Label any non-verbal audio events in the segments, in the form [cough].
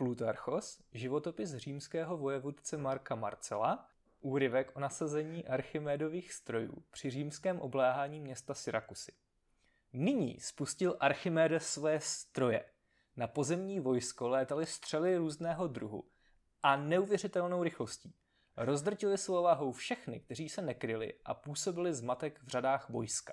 Plutarchos, životopis římského vojevůdce Marka Marcela, úryvek o nasazení Archimédových strojů při římském obléhání města Syrakusy. Nyní spustil Archimedes své stroje. Na pozemní vojsko létaly střely různého druhu a neuvěřitelnou rychlostí. Rozdrtili svou váhou všechny, kteří se nekryli a působili zmatek v řadách vojska.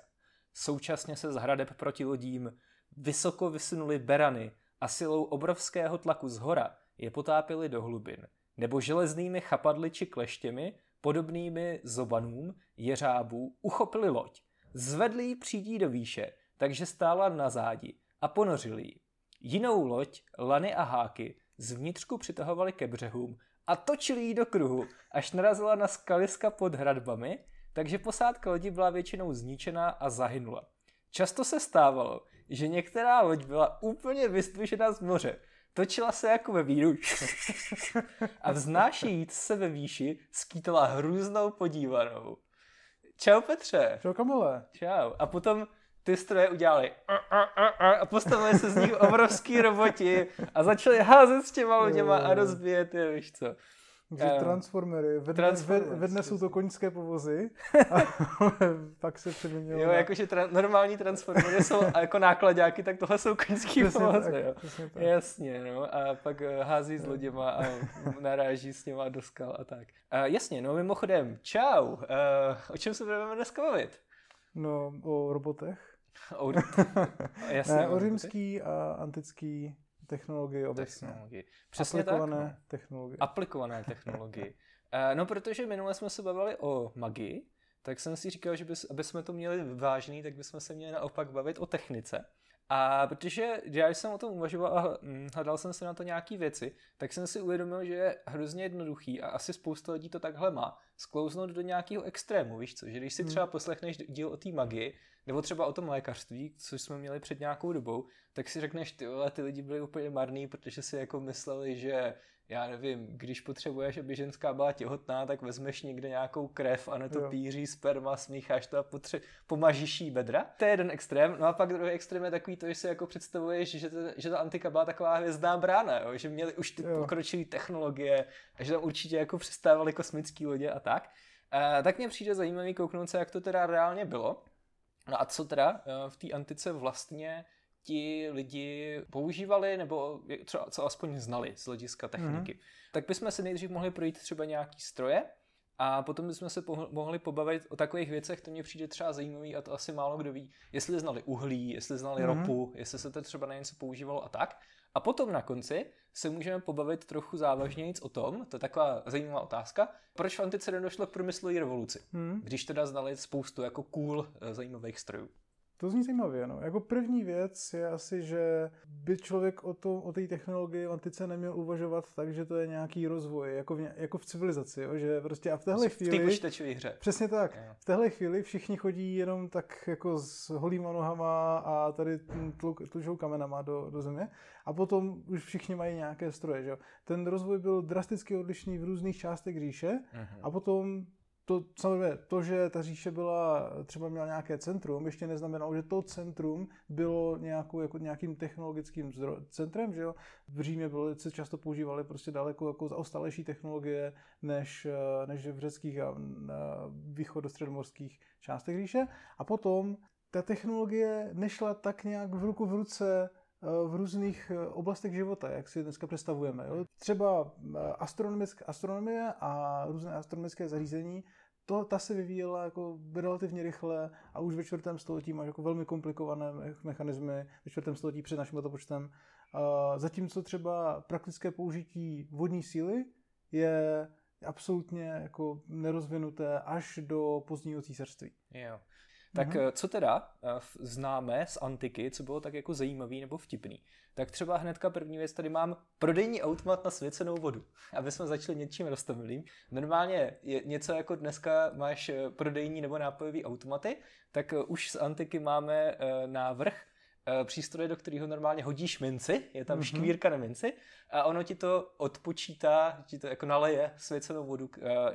Současně se z hradeb proti lodím vysoko vysunuli berany a silou obrovského tlaku z hora je potápěli do hlubin, nebo železnými chapadly či kleštěmi, podobnými zobanům, jeřábů, uchopili loď, zvedli ji přídí do výše, takže stála na zádi a ponořili ji. Jinou loď, lany a háky zvnitřku přitahovali ke břehům a točili ji do kruhu, až narazila na skaliska pod hradbami, takže posádka lodi byla většinou zničená a zahynula. Často se stávalo, že některá loď byla úplně vystvěšená z moře. Točila se jako ve víru [laughs] a vznášejíc se ve výši skýtala hrůznou podívanou. Čau Petře. Čau Kamile. Čau. A potom ty stroje udělali a postavili se z nich obrovský roboti a začali házet s těma loděma a rozbíjet je, víš co. Že um, transformery. Ve, transformery, ve, ve dne jsou to koňské povozy, [laughs] a pak se přeměnilo. Jo, na... jakože tra- normální transformery jsou jako nákladáky, tak tohle jsou koňské povozy. Tak, jo. Tak. Jasně, no. A pak eh, hází s loděma a naráží s něma do skal a tak. Uh, jasně, no mimochodem, čau. Uh, o čem se budeme dneska bavit? No, o robotech. o, [laughs] jasně, ne, o římský a antický technologii obecně. Technologii. Přesně Aplikované tak, no. technologie. Aplikované [laughs] technologie. uh, no, protože minule jsme se bavili o magii, tak jsem si říkal, že bys, aby jsme to měli vážný, tak bychom se měli naopak bavit o technice. A protože já jsem o tom uvažoval a hm, hledal jsem se na to nějaký věci, tak jsem si uvědomil, že je hrozně jednoduchý a asi spousta lidí to takhle má. Sklouznout do nějakého extrému, víš co? Že když si hmm. třeba poslechneš díl o té magii, nebo třeba o tom lékařství, což jsme měli před nějakou dobou, tak si řekneš, ty vole, ty lidi byli úplně marný, protože si jako mysleli, že já nevím, když potřebuješ, aby ženská byla těhotná, tak vezmeš někde nějakou krev a na to jo. píří sperma, smícháš to a potře- pomažíš jí bedra. To je jeden extrém. No a pak druhý extrém je takový to, že si jako představuješ, že, to, že ta antika byla taková hvězdná brána, jo? že měli už ty pokročilé technologie a že tam určitě jako přistávaly kosmické lodě a tak. Uh, tak mně přijde zajímavý kouknout se, jak to teda reálně bylo. No a co teda uh, v té antice vlastně ti lidi používali nebo třeba co aspoň znali z hlediska techniky. Mm-hmm. Tak bychom se nejdřív mohli projít třeba nějaký stroje a potom bychom se po- mohli pobavit o takových věcech, to mě přijde třeba zajímavý a to asi málo kdo ví, jestli znali uhlí, jestli znali mm-hmm. ropu, jestli se to třeba na něco používalo a tak. A potom na konci se můžeme pobavit trochu závažnějíc o tom, to je taková zajímavá otázka, proč v antice nedošlo k průmyslové revoluci, hmm. když teda znali spoustu jako cool eh, zajímavých strojů. To zní zajímavě. No. Jako první věc je asi, že by člověk o, to, o té technologii v antice neměl uvažovat tak, že to je nějaký rozvoj, jako v, jako v civilizaci. Jo? Že prostě a v téhle chvíli... V té počítačové hře. Přesně tak. Jo. V téhle chvíli všichni chodí jenom tak jako s holýma nohama a tady tlučou kamenama do, do země. A potom už všichni mají nějaké stroje. Že? Ten rozvoj byl drasticky odlišný v různých částech říše uh-huh. a potom to samozřejmě to, že ta říše byla, třeba měla nějaké centrum, ještě neznamenalo, že to centrum bylo nějakou, jako nějakým technologickým zdro, centrem, že jo. V Římě se často používaly prostě daleko jako zaostalejší technologie než, než v řeckých a východostředomorských částech říše. A potom ta technologie nešla tak nějak v ruku v ruce v různých oblastech života, jak si dneska představujeme. Jo? Třeba astronomie a různé astronomické zařízení to, ta se vyvíjela jako relativně rychle a už ve čtvrtém století máš jako velmi komplikované mechanismy ve čtvrtém století před naším letopočtem. Zatímco třeba praktické použití vodní síly je absolutně jako nerozvinuté až do pozdního císařství. Jo. Tak mm-hmm. co teda eh, známe z antiky, co bylo tak jako zajímavý nebo vtipný? Tak třeba hnedka první věc, tady mám prodejní automat na svěcenou vodu, [laughs] aby jsme začali něčím roztomilým. Normálně je něco jako dneska máš eh, prodejní nebo nápojový automaty, tak už z antiky máme návrh přístroje, do kterého normálně hodíš minci, je tam mm-hmm. škvírka na minci a ono ti to odpočítá, ti to jako naleje svěcenou vodu.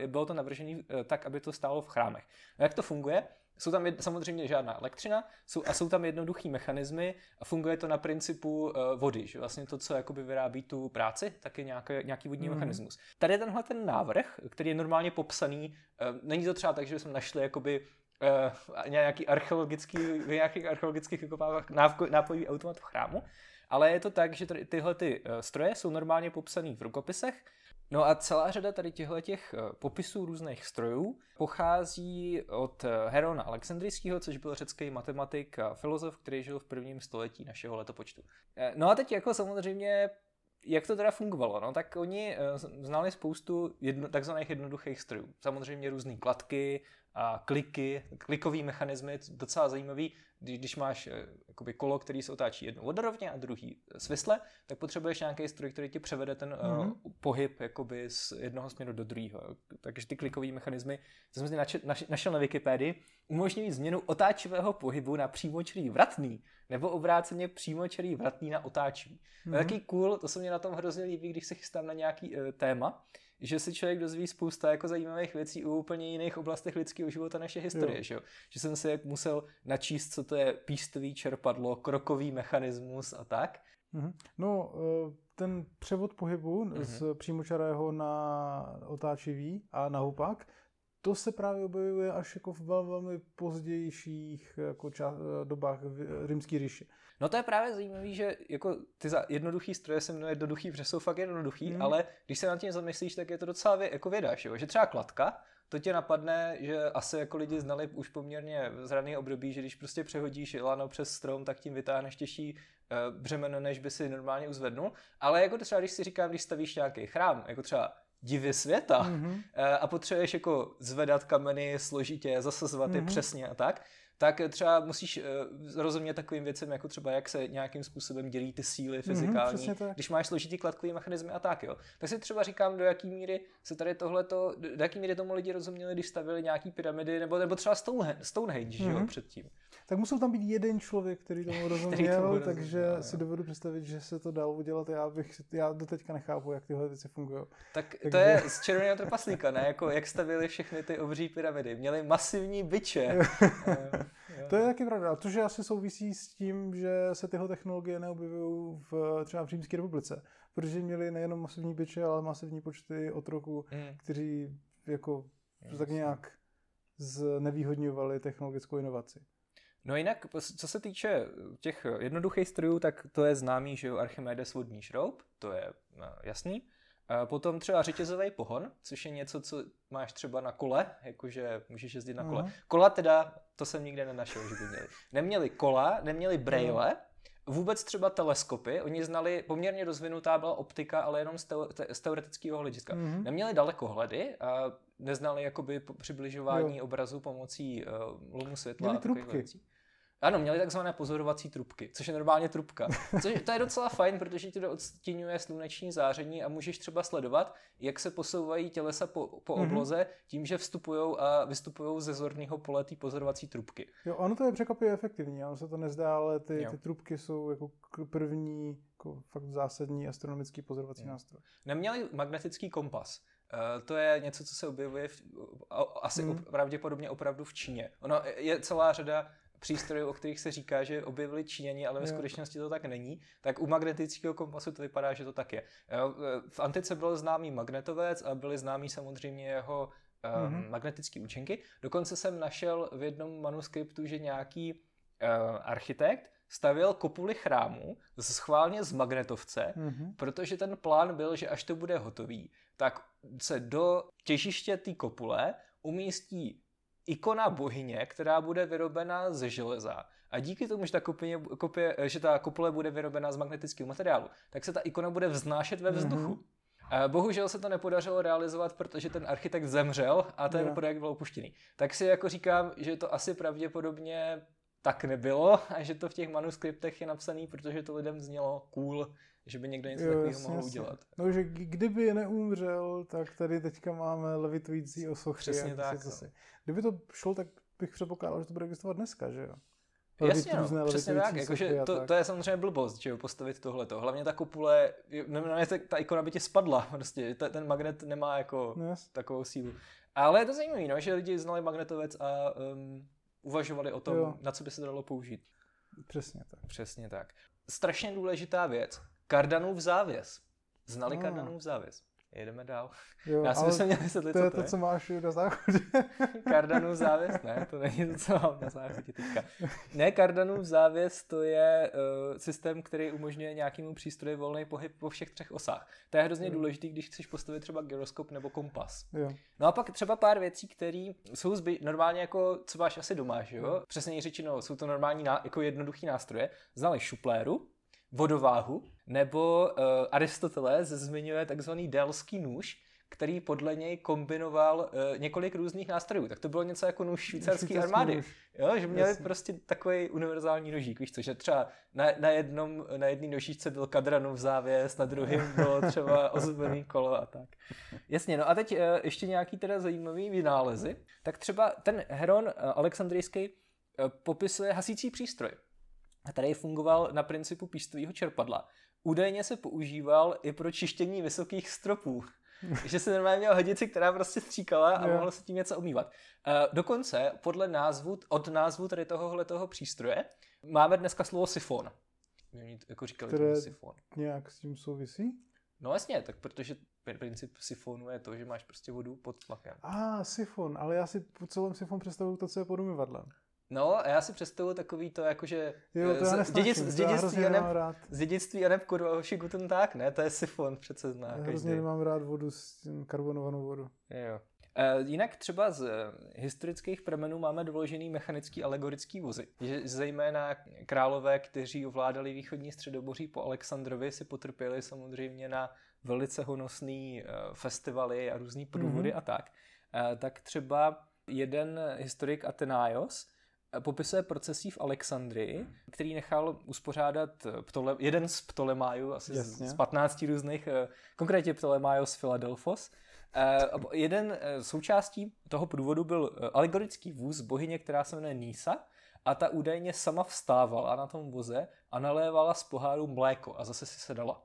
Bylo to navržené tak, aby to stálo v chrámech. A jak to funguje? Jsou tam jed, samozřejmě žádná elektřina jsou, a jsou tam jednoduchý mechanismy a funguje to na principu uh, vody, že vlastně to, co jakoby vyrábí tu práci, tak je nějaký, nějaký vodní mm. mechanismus. Tady tenhle ten návrh, který je normálně popsaný, uh, není to třeba tak, že jsme našli jakoby uh, nějaký archeologický, v nějakých archeologických vykopávkách nápojový automat v chrámu, ale je to tak, že tady, tyhle ty stroje jsou normálně popsané v rukopisech, No a celá řada tady těchto těch popisů různých strojů pochází od Herona Alexandrijského, což byl řecký matematik a filozof, který žil v prvním století našeho letopočtu. No a teď jako samozřejmě jak to teda fungovalo? No, tak oni znali spoustu jedno, takzvaných jednoduchých strojů. Samozřejmě různé kladky, kliky, klikový mechanismy, docela zajímavý, když, když máš eh, jakoby kolo, který se otáčí jednou vodorovně a druhý svisle, tak potřebuješ nějaký stroj, který ti převede ten mm-hmm. uh, pohyb jakoby z jednoho směru do druhého. Takže ty klikové mechanismy, to jsem si nač, naš, našel na Wikipedii, umožňují změnu otáčivého pohybu na přímočarý vratný, nebo obráceně přímočarý vratný na otáčivý. Mm-hmm. To je taký cool, to se mě na tom hrozně líbí, když se chystám na nějaký uh, téma, že si člověk dozví spousta jako zajímavých věcí u úplně jiných oblastech lidského života naše historie, že, jo? že jsem si jak musel načíst, co to je pístový čerpadlo, krokový mechanismus a tak. Mm-hmm. No, eh, ten převod pohybu mm-hmm. z přímočarého na otáčivý a na hupak, to se právě objevuje až jako v velmi pozdějších jako ča- dobách v rimské říši. No to je právě zajímavé, že jako ty za jednoduchý stroje se mnou jednoduchý, protože jsou fakt jednoduchý, mm. ale když se nad tím zamyslíš, tak je to docela vě, jako věda, že, jo? že třeba kladka, to tě napadne, že asi jako lidi znali už poměrně z raného období, že když prostě přehodíš lano přes strom, tak tím vytáhneš těžší uh, břemeno, než by si normálně uzvednul. Ale jako třeba, když si říkám, když stavíš nějaký chrám, jako třeba divy světa mm-hmm. a potřebuješ jako zvedat kameny složitě, zasazovat mm-hmm. je přesně a tak, tak třeba musíš uh, rozumět takovým věcem, jako třeba jak se nějakým způsobem dělí ty síly mhm, fyzikální, mm-hmm, když máš složitý kladkový mechanizmy a tak, jo. Tak si třeba říkám, do jaký míry se tady tohleto, do jaký míry tomu lidi rozuměli, když stavili nějaký pyramidy, nebo, nebo třeba Stonehenge, Stonehenge mm-hmm. jo, mhm. předtím. Tak musel tam být jeden člověk, který tomu rozuměl, který tomu takže rozuměl, si dovedu představit, že se to dalo udělat. Já bych, já do teďka nechápu, jak tyhle věci fungují. Tak takže... to je z červeného trpaslíka, ne? Jako jak stavili všechny ty obří pyramidy. Měli masivní byče. [laughs] To je taky pravda. A to, že asi souvisí s tím, že se tyhle technologie neobjevují v, třeba v Římské republice. Protože měli nejenom masivní byče, ale masivní počty otroků, mm. kteří jako Jasně. tak nějak znevýhodňovali technologickou inovaci. No jinak, co se týče těch jednoduchých strojů, tak to je známý, že jo, Archimedes vodní šroub, to je no, jasný. Potom třeba řetězový pohon, což je něco, co máš třeba na kole, jakože můžeš jezdit na kole. Uh-huh. Kola teda, to jsem nikde nenašel, že by měli. Neměli kola, neměli braille, vůbec třeba teleskopy, oni znali, poměrně rozvinutá byla optika, ale jenom z, te- z teoretického hlediska. Mm-hmm. Neměli dalekohledy a neznali jakoby přibližování jo. obrazu pomocí uh, lumu světla. Měli trubky. Věcí. Ano, měli takzvané pozorovací trubky, což je normálně trubka. Což, to je docela fajn, protože ti to odstínuje sluneční záření a můžeš třeba sledovat, jak se posouvají tělesa po, po mm-hmm. obloze tím, že vstupují a vystupují ze zorného pole té pozorovací trubky. Jo, ono to je překvapivě efektivní, ono se to nezdá, ale ty, ty trubky jsou jako první jako fakt zásadní astronomický pozorovací jo. nástroj. Neměli magnetický kompas. Uh, to je něco, co se objevuje v, asi mm. pravděpodobně opravdu v Číně. Ono je celá řada přístrojů, o kterých se říká, že objevili Číňani, ale ve skutečnosti to tak není, tak u magnetického kompasu to vypadá, že to tak je. V antice byl známý magnetovec a byly známý samozřejmě jeho mm-hmm. magnetické účinky. Dokonce jsem našel v jednom manuskriptu, že nějaký uh, architekt stavěl kopuly chrámu schválně z magnetovce, mm-hmm. protože ten plán byl, že až to bude hotový, tak se do těžiště té kopule umístí ikona bohyně, která bude vyrobena ze železa. A díky tomu, že ta, kopie, kopie, že ta kopule bude vyrobena z magnetického materiálu, tak se ta ikona bude vznášet ve vzduchu. Mm-hmm. Bohužel se to nepodařilo realizovat, protože ten architekt zemřel a ten yeah. projekt byl opuštěný. Tak si jako říkám, že to asi pravděpodobně tak nebylo a že to v těch manuskriptech je napsaný, protože to lidem znělo cool, že by někdo něco takového mohl jasně. udělat. No, že kdyby neumřel, tak tady teďka máme levitující osochy. Přesně tak. No. Kdyby to šlo, tak bych předpokládal, že to bude existovat dneska, že jo? Jasně, no, přesně tak, jakože to, to, je samozřejmě blbost, že jo, postavit tohleto. Hlavně ta kopule, ne, ta, ta ikona by tě spadla, prostě, ta, ten magnet nemá jako no, takovou sílu. Ale je to zajímavé, no, že lidi znali magnetovec a um, uvažovali o tom, Jo. na co by se dalo použít. Přesně tak. Přesně tak. Strašně důležitá věc. Kardanův závěs. Znali Ah. Kardanův závěs? Jedeme dál. Jo, Já si ale myslím, měl vysvětlit, to je co to, co máš na záchodě. [laughs] Kardanův závěs? Ne, to není to, co mám na záchodě teďka. Ne, Kardanův závěs to je uh, systém, který umožňuje nějakému přístroji volný pohyb po všech třech osách. To je hrozně Jo. důležitý, když chceš postavit třeba gyroskop nebo kompas. jo. No a pak třeba pár věcí, které jsou zby, normálně jako, co máš asi doma, že jo? Přesně řečeno, jsou to normální, ná, jako jednoduchý nástroje. Znali šupléru, vodováhu, nebo uh, Aristoteles zmiňuje takzvaný delský nůž, který podle něj kombinoval uh, několik různých nástrojů. Tak to bylo něco jako nůž švýcarské armády. nůž. Jo, že měli Jasně. prostě takový univerzální nožík, víš co, že třeba na, na jednom, na jedný nožíčce byl kadranův závěs, na druhém bylo [laughs] třeba ozdobený kolo a tak. Jasně, no a teď eh, ještě nějaký teda zajímavý vynálezy. Tak třeba ten Heron eh, Alexandrijský eh, popisuje hasící přístroj, který fungoval na principu pístového čerpadla. Údajně se používal i pro čištění vysokých stropů. [laughs] že se normálně měl hadici, která prostě stříkala a mohlo se tím něco umývat. Eh, Dokonce podle názvu, od názvu tady tohohle toho přístroje máme dneska slovo sifon. Oni jako říkali Které- tomu sifon. Nějak s tím souvisí? No jasně, tak protože pr- princip sifonu je to, že máš prostě vodu pod tlakem. A, ah, sifon, ale já si po celém sifon představuju to, co je pod umyvadlem. No a já si představuju takový to, jakože Jo, eh, to já z, dědic, z dědictví a rád. z dědictví ne kurva hoši guten tak, ne? To je sifon, přece zná Já každý. hrozně nemám rád vodu s tím karbonovanou vodu. Jo. E, jinak třeba z e, historických pramenů máme doložený mechanický alegorický vozy. Že zejména králové, kteří ovládali východní středoboří po Alexandrovi, si potrpěli samozřejmě na velice honosný festivaly a různý průvody Mhm. a tak. E, tak třeba jeden historik Atenaios popisuje procesí v Alexandrii, který nechal uspořádat Ptole, jeden z Ptolemájů, asi z, Jasně. z 15 různých, e, konkrétně Ptolemájos Philadelphos, Eh, jeden eh, součástí toho průvodu byl eh, alegorický vůz bohyně, která se jmenuje Nisa a ta údajně sama vstávala na tom voze a nalévala z poháru mléko a zase si sedala.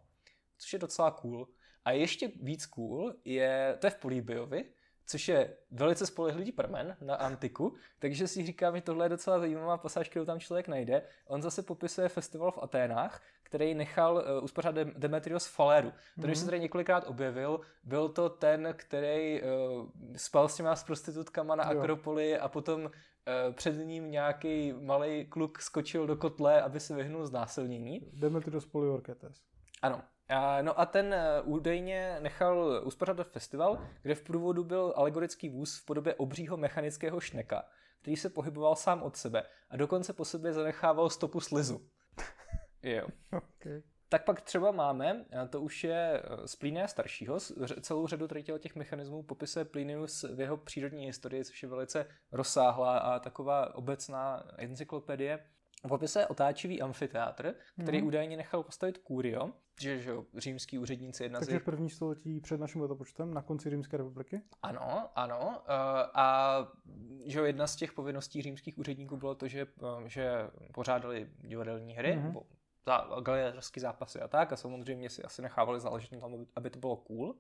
Což je docela cool. A ještě víc cool je, to je v Políbiovi, což je velice spolehlivý pramen na antiku, takže si říkám, že tohle je docela zajímavá pasáž, kterou tam člověk najde. On zase popisuje festival v Aténách, který nechal uh, uspořádat Dem- Demetrios Faleru. Ten už se tady několikrát objevil, byl to ten, který uh, spal s těma s prostitutkama na Jo. Akropoli a potom uh, před ním nějaký malý kluk skočil do kotle, aby se vyhnul znásilnění. Demetrios Poliorketes. Ano. A, no a ten eh, údajně nechal uspořádat festival, kde v průvodu byl alegorický vůz v podobě obřího mechanického šneka, který se pohyboval sám od sebe a dokonce po sobě zanechával stopu slizu. [laughs] Jo. Okay. Tak pak třeba máme, to už je eh, z Plínia staršího, celou řadu tady těch mechanismů popisuje Plinius v jeho přírodní historii, což je velice rozsáhlá a taková obecná encyklopedie. Popisuje otáčivý amfiteátr, který Mhm. údajně nechal postavit Curio, že, že římský úředníci, jedna z Takže první století před naším letopočtem, na konci Římské republiky. Ano, ano. eh, A že jedna z těch povinností římských úředníků bylo to, že, eh, že pořádali divadelní hry, Mhm. nebo zápasy a tak, a samozřejmě si asi nechávali záležet na tom, aby- to bylo cool.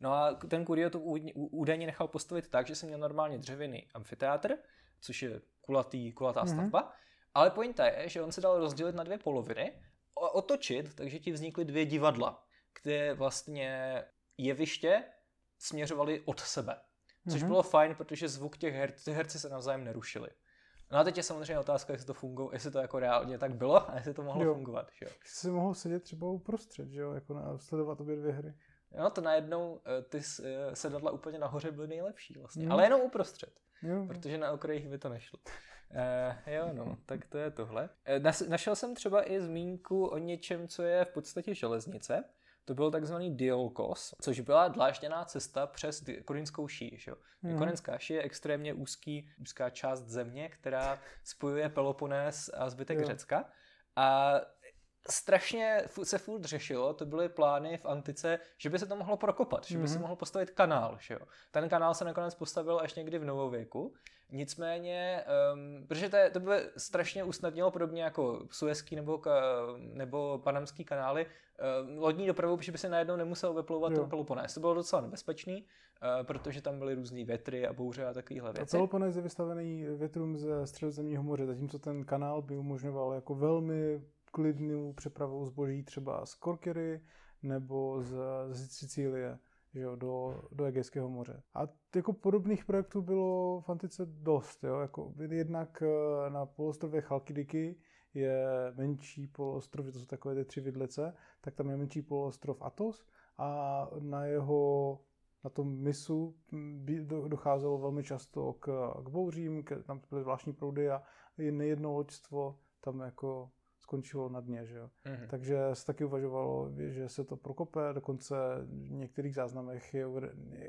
No a ten Curio to údajně nechal postavit tak, že jsem měl normálně dřevěný amfiteátr, což je kulatý, kulatá Mhm. stavba, ale pointa je, že on se dal rozdělit na dvě poloviny, otočit, takže ti vznikly dvě divadla, kde vlastně jeviště směřovaly od sebe. Což Mhm. bylo fajn, protože zvuk těch her, ty herci se navzájem nerušili. No a teď je samozřejmě otázka, jestli to fungovalo, jestli to jako reálně tak bylo a jestli to mohlo Jo. fungovat. Že jo. Si mohl sedět třeba uprostřed, že jo, jako na, sledovat obě dvě hry. No to najednou eh, ty eh, sedadla úplně nahoře byly nejlepší vlastně, Mhm. ale jenom uprostřed, Jo, protože na okrajích by to nešlo. Uh, jo, no, tak to je tohle. Eh, nas- našel jsem třeba i zmínku o něčem, co je v podstatě železnice. To byl takzvaný diolkos, což byla dlážděná cesta přes Korinskou šíji. Že? Mhm. Korinská ší je extrémně úzký, úzká část země, která spojuje Peloponés a zbytek Jo. Řecka. A strašně se furt řešilo, to byly plány v antice, že by se to mohlo prokopat, že by mm-hmm. se mhm. mohl postavit kanál. Že jo? Ten kanál se nakonec postavil až někdy v novověku. Nicméně, um, protože to, je, to by strašně usnadnilo podobně jako Suezký nebo, nebo Panamský kanály, um, lodní dopravu, protože by se najednou nemusel vyplouvat ten Peloponés. To bylo docela nebezpečný, uh, protože tam byly různé větry a bouře a takovéhle věci. A Peloponés je vystavený větrům ze středozemního moře, zatímco ten kanál by umožňoval jako velmi klidnou přepravou zboží třeba z Korkery nebo z, z Sicílie že jo, do, do Egejského moře. A jako podobných projektů bylo v antice dost. Jo? Jako jednak eh, na poloostrově Chalkidiky je menší poloostrov, to jsou takové ty tři vidlice, tak tam je menší poloostrov Atos a na jeho na tom mysu docházelo velmi často k, k bouřím, k, tam byly zvláštní proudy a nejedno loďstvo tam jako skončilo na dně. Že jo? Mm-hmm. Takže se taky uvažovalo, že se to prokope, dokonce v některých záznamech je,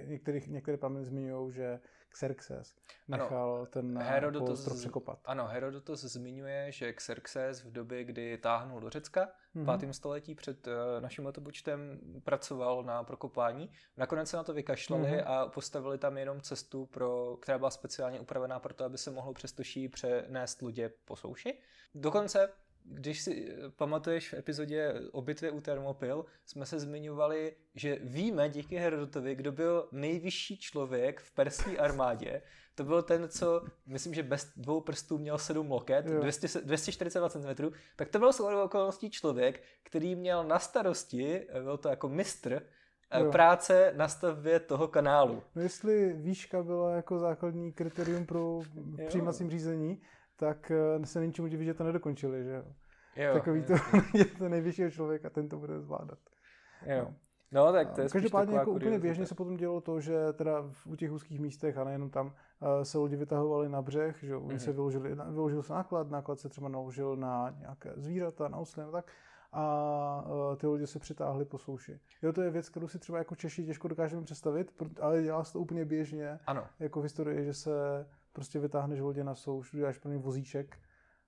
některých, některé prameny zmiňují, že Xerxes nechal ano, ten Herodotus překopat. Ano, Herodotus zmiňuje, že Xerxes v době, kdy táhnul do Řecka, v mm-hmm. pátém století před uh, naším letopočtem pracoval na prokopání. Nakonec se na to vykašlali mm-hmm. a postavili tam jenom cestu, pro, která byla speciálně upravená pro to, aby se mohlo přes toší přenést lodě po souši. Dokonce když si eh, pamatuješ v epizodě o bitvě u Thermopyl, jsme se zmiňovali, že víme díky Herodotovi, kdo byl nejvyšší člověk v perské armádě. To byl ten, co, myslím, že bez dvou prstů měl sedm loket, 200, 242 cm, tak to byl shodou okolností člověk, který měl na starosti, eh, byl to jako mistr, eh, jo. práce na stavbě toho kanálu. No jestli výška byla jako základní kritérium pro přijímacím řízení, tak eh, se není čemu divit, že to nedokončili, že jo. jo Takový to [laughs] je to nejvyššího člověka, ten to bude zvládat. Jo. No, tak to je Každopádně jako úplně běžně se potom dělo to, že teda u těch úzkých místech a nejenom tam eh, se lidi vytahovali na břeh, že mm-hmm. se vyložili, vyložil se náklad, náklad se třeba naložil na nějaké zvířata, na osly, tak a eh, ty lidi se přitáhli po souši. Jo, to je věc, kterou si třeba jako Češi těžko dokážeme představit, ale dělá se to úplně běžně. Ano. Jako v historii, že se prostě vytáhneš lodě na souš, uděláš pro ně vozíček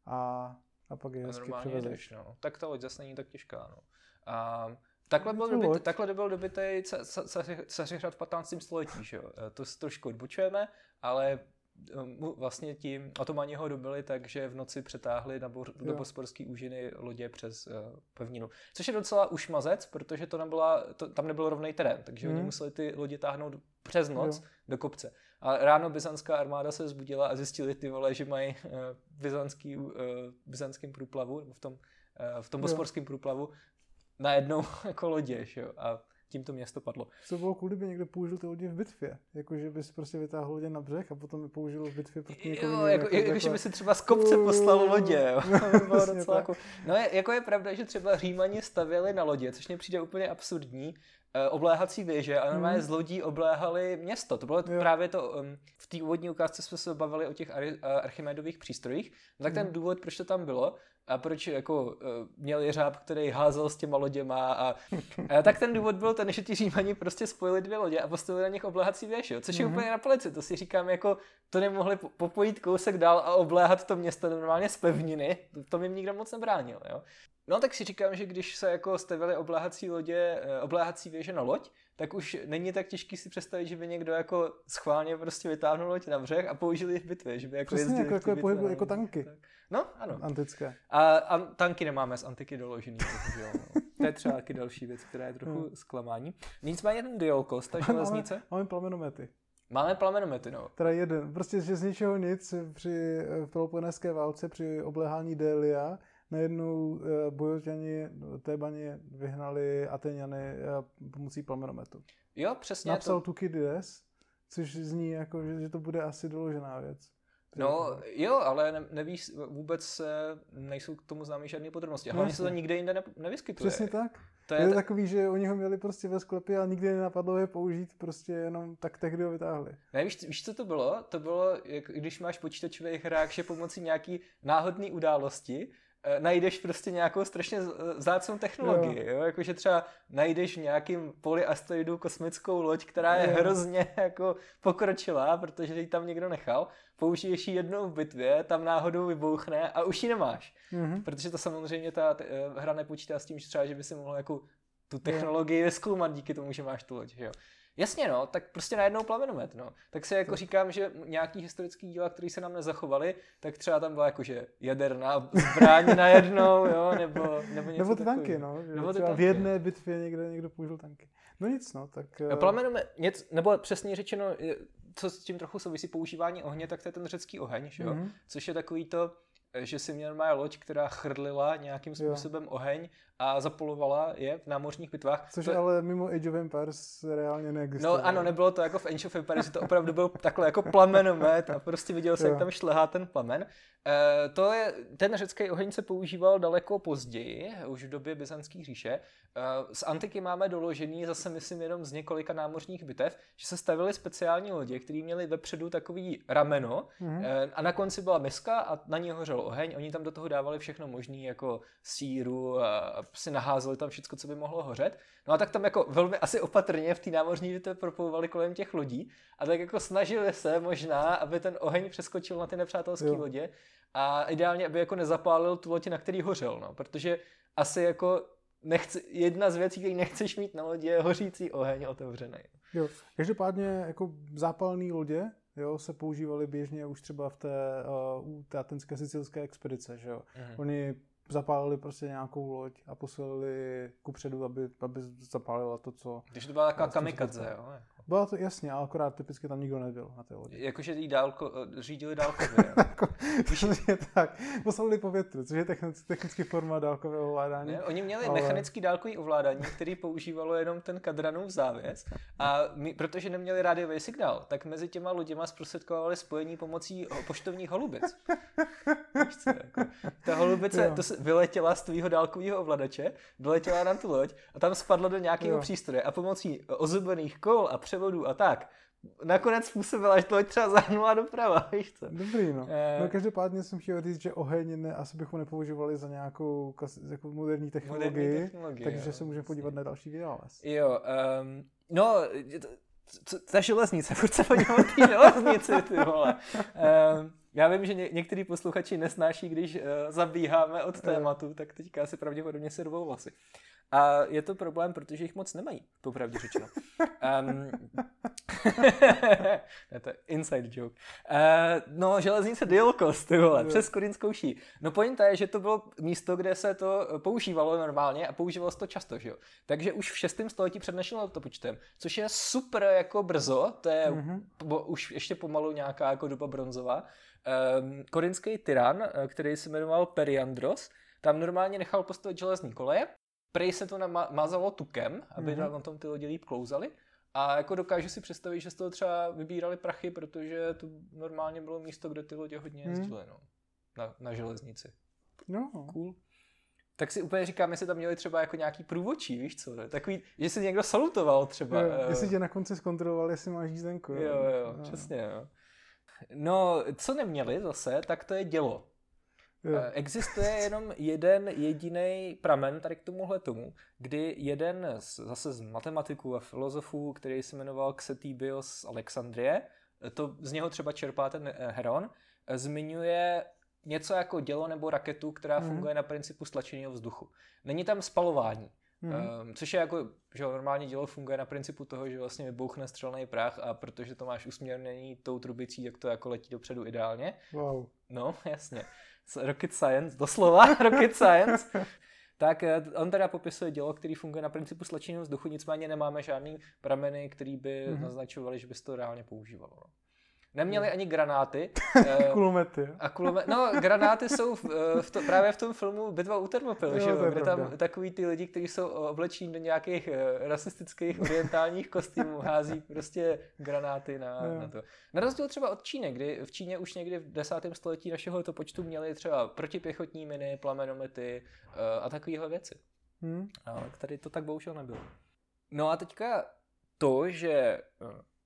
a, a pak je hezky převezeš. No. Tak ta loď zase není tak těžká. No. A Takhle byl, dobit, takhle byl dobitý Cařihrad v 15. století, že jo? E, to trošku odbočujeme, ale vlastně tím otomani ho dobili tak, že v noci přetáhli na bo, do bosporský úžiny lodě přes uh, pevninu. Což je docela už mazec, protože to nebyla, to, tam nebyl rovný terén, takže hmm. oni museli ty lodi táhnout přes noc jo. do kopce. A ráno byzantská armáda se zbudila a zjistili ty vole, že mají uh, byzantský, uh, byzantským průplavu, v tom, uh, v tom bosporském průplavu, najednou [laughs] jako lodě, že jo? A tím to město padlo. Co bylo cool, kdyby někdo použil ty lodi v bitvě? Jako, že bys prostě vytáhl lodě na břeh a potom je použil v bitvě proti někomu. Jo, jako, jako, jako, že by si třeba z kopce poslal lodě. Jo. [laughs] bylo docela jako, no je, jako je pravda, že třeba Římani stavěli na lodě, což mě přijde úplně absurdní, eh, obléhací věže a normálně hmm. z lodí obléhali město. To bylo jo. právě to, um, v té úvodní ukázce jsme se bavili o těch ar- Archimedových přístrojích, no tak ten hmm. důvod, proč to tam bylo, a proč jako uh, měl jeřáb, který házel s těma loděma a, a [laughs] tak ten důvod byl ten, že ti římani prostě spojili dvě lodě a postavili na nich obléhací věž, jo, což je mm-hmm. úplně na polici, to si říkám jako, to nemohli popojit kousek dál a obléhat to město normálně z pevniny, to, to mi nikdo moc nebránil, jo. No tak si říkám, že když se jako stavili obléhací lodě, eh, obléhací věže na loď, tak už není tak těžký si představit, že by někdo jako schválně prostě vytáhnul loď na břeh a použil ji v bitvě, že by jako Přesně, jako, jako, pohybu, jako tanky. Tak. No, ano. Antické. A, a tanky nemáme z antiky doložený, protože no. To je třeba taky další věc, která je trochu no. zklamání. Nicméně ten Diolkos, ta železnice. Máme, máme plamenomety. Máme plamenomety, no. Teda jeden. Prostě, že z ničeho nic při v Peloponéské válce, při obléhání Delia, najednou eh, bojovťani Tébani vyhnali Ateniany eh, pomocí plamenometu. Jo, přesně. Napsal to... Tukydides, což zní jako, že, že to bude asi doložená věc. No jo, ale ne, nevíš, vůbec nejsou k tomu známé žádné podrobnosti. A hlavně se to nikde jinde ne, nevyskytuje. Přesně tak. To je, je t- takový, že oni ho měli prostě ve sklepě a nikdy nenapadlo je použít, prostě jenom tak tehdy ho vytáhli. Ne, víš, víš, co to bylo? To bylo, jak když máš počítačový hrák, že pomocí nějaký náhodné události eh, najdeš prostě nějakou strašně zácnou technologii, jo. jo? Jakože třeba najdeš v nějakým poli kosmickou loď, která je jo. hrozně [laughs] jako pokročilá, protože ji tam někdo nechal, použiješ ji jednou v bitvě, tam náhodou vybouchne a už ji nemáš. Mm-hmm. Protože to samozřejmě ta t- eh, hra nepočítá s tím, že třeba, že by si mohl jako tu technologii vyskoumat díky tomu, že máš tu loď, že jo. Jasně, no, tak prostě najednou plamenomet, no. Tak si jako to... říkám, že nějaký historický díla, které se nám nezachovaly, tak třeba tam byla jakože jaderná zbraň najednou, jo, nebo, nebo něco Nebo ty tanky, no. Nebo ty tanky. v jedné bitvě někde někdo použil tanky. No nic, no, tak... No, plamenomet, nic, nebo přesně řečeno, co s tím trochu souvisí používání ohně, tak to je ten řecký oheň, že jo? Mm-hmm. Což je takový to, že si měl má loď, která chrlila nějakým způsobem jo. oheň a zapolovala je v námořních bitvách. Což to... ale mimo Age of Empires reálně neexistuje. No ano, nebylo to jako v Age of Empires, že to opravdu byl takhle jako plamenomet a prostě viděl se, jak tam šlehá ten plamen. E, to je, ten řecký oheň se používal daleko později, už v době Byzantské říše. E, z antiky máme doložený, zase myslím jenom z několika námořních bitev, že se stavily speciální lodě, které měly vepředu takový rameno mm-hmm. e, a na konci byla miska a na ní hořel oheň. Oni tam do toho dávali všechno možné, jako síru a si naházeli tam všechno, co by mohlo hořet. No a tak tam jako velmi asi opatrně v té námořní bitvě propouvali kolem těch lodí a tak jako snažili se možná, aby ten oheň přeskočil na ty nepřátelské lodě a ideálně, aby jako nezapálil tu loď, na který hořel, no, protože asi jako nechci, jedna z věcí, které nechceš mít na lodi, je hořící oheň otevřený. Jo, každopádně jako zápalné lodě jo, se používaly běžně už třeba v té, uh, u té atenské sicilské expedice, že jo. Mhm. Oni zapálili prostě nějakou loď a poslali ku předu, aby, aby zapálila to, co... Když to byla taková kamikadze, jo? Byla to jasně, ale akorát typicky tam nikdo nebyl na té lodi. Jakože jí dálko, řídili dálkově. [laughs] Jako, je tak. Poslali po větru, což je technicky, technicky forma dálkového ovládání. Ne, oni měli ale... mechanický dálkový ovládání, který používalo jenom ten kadranův závěs a my, protože neměli rádiový signál, tak mezi těma loděma zprostředkovali spojení pomocí poštovních holubic. co, jako, ta holubice to se vyletěla z tvýho dálkového ovladače, vyletěla na tu loď a tam spadla do nějakého přístroje a pomocí ozubených kol a převodů a tak, nakonec způsobila, že to třeba zahnula doprava, [laughs] víš co? Dobrý, no. E... No každopádně jsem chtěl říct, že oheň ne, asi bychom nepoužívali za nějakou jako moderní technologii, moderní technologii takže jo. se můžeme podívat na další vynález. Jo, um, no, ta železnice, [laughs] furt se podívat té železnici, ty vole. Um, já vím, že ně, některý posluchači nesnáší, když uh, zabíháme od tématu, tak teďka si pravděpodobně si rvou vlasy. A je to problém, protože jich moc nemají, popravdě řečeno. [laughs] Um, [laughs] to je inside joke. Uh, no, železnice Diolkos, ty vole, přes Korinskou ší. No pointa je, že to bylo místo, kde se to používalo normálně a používalo se to často, že jo. Takže už v 6. století před naším letopočtem, což je super jako brzo, to je mm-hmm. bo, už ještě pomalu nějaká jako doba bronzová. Um, korinský tyran, eh, který se jmenoval Periandros, tam normálně nechal postavit železní koleje prej se to namazalo tukem, aby mm-hmm. na tom ty lidi líp klouzaly. A jako dokážu si představit, že z toho třeba vybírali prachy, protože to normálně bylo místo, kde ty lodě hodně mhm. jezdily, mm. no. Na, na železnici. No. Cool. Tak si úplně říkám, jestli tam měli třeba jako nějaký průvočí, víš co? Takový, že si někdo salutoval třeba. Jo, uh, jestli tě na konci zkontroloval, jestli máš jízdenku. Jo, jo, jo no. přesně, jo. No, co neměli zase, tak to je dělo. Yeah. Existuje jenom jeden jediný pramen tady k tomuhle tomu, kdy jeden z, zase z matematiků a filozofů, který se jmenoval Xetibios z Alexandrie, to z něho třeba čerpá ten eh, Heron, zmiňuje něco jako dělo nebo raketu, která mm. funguje na principu stlačeného vzduchu. Není tam spalování, mm. um, což je jako, že normálně dělo funguje na principu toho, že vlastně vybouchne střelný prach a protože to máš usměrněný tou trubicí, jak to jako letí dopředu ideálně. Wow. No, [laughs] jasně rocket science, doslova [laughs] rocket science, tak eh, on teda popisuje dělo, který funguje na principu stlačeného vzduchu, nicméně nemáme žádný prameny, který by mm-hmm. naznačovali, že by se to reálně používalo. Neměli ani granáty. [laughs] Eh, kulomety. A kulomety. No, granáty jsou v, eh, v to, právě v tom filmu Bitva u Termopil, že jo? Kde tam takový ty lidi, kteří jsou oblečení do nějakých uh, rasistických orientálních kostýmů, hází prostě granáty na, na to. Na rozdíl třeba od Číny, kdy v Číně už někdy v desátém století našeho to počtu měli třeba protipěchotní miny, plamenomety a takovéhle věci. Hmm. Ale tady to tak bohužel nebylo. No a teďka to, že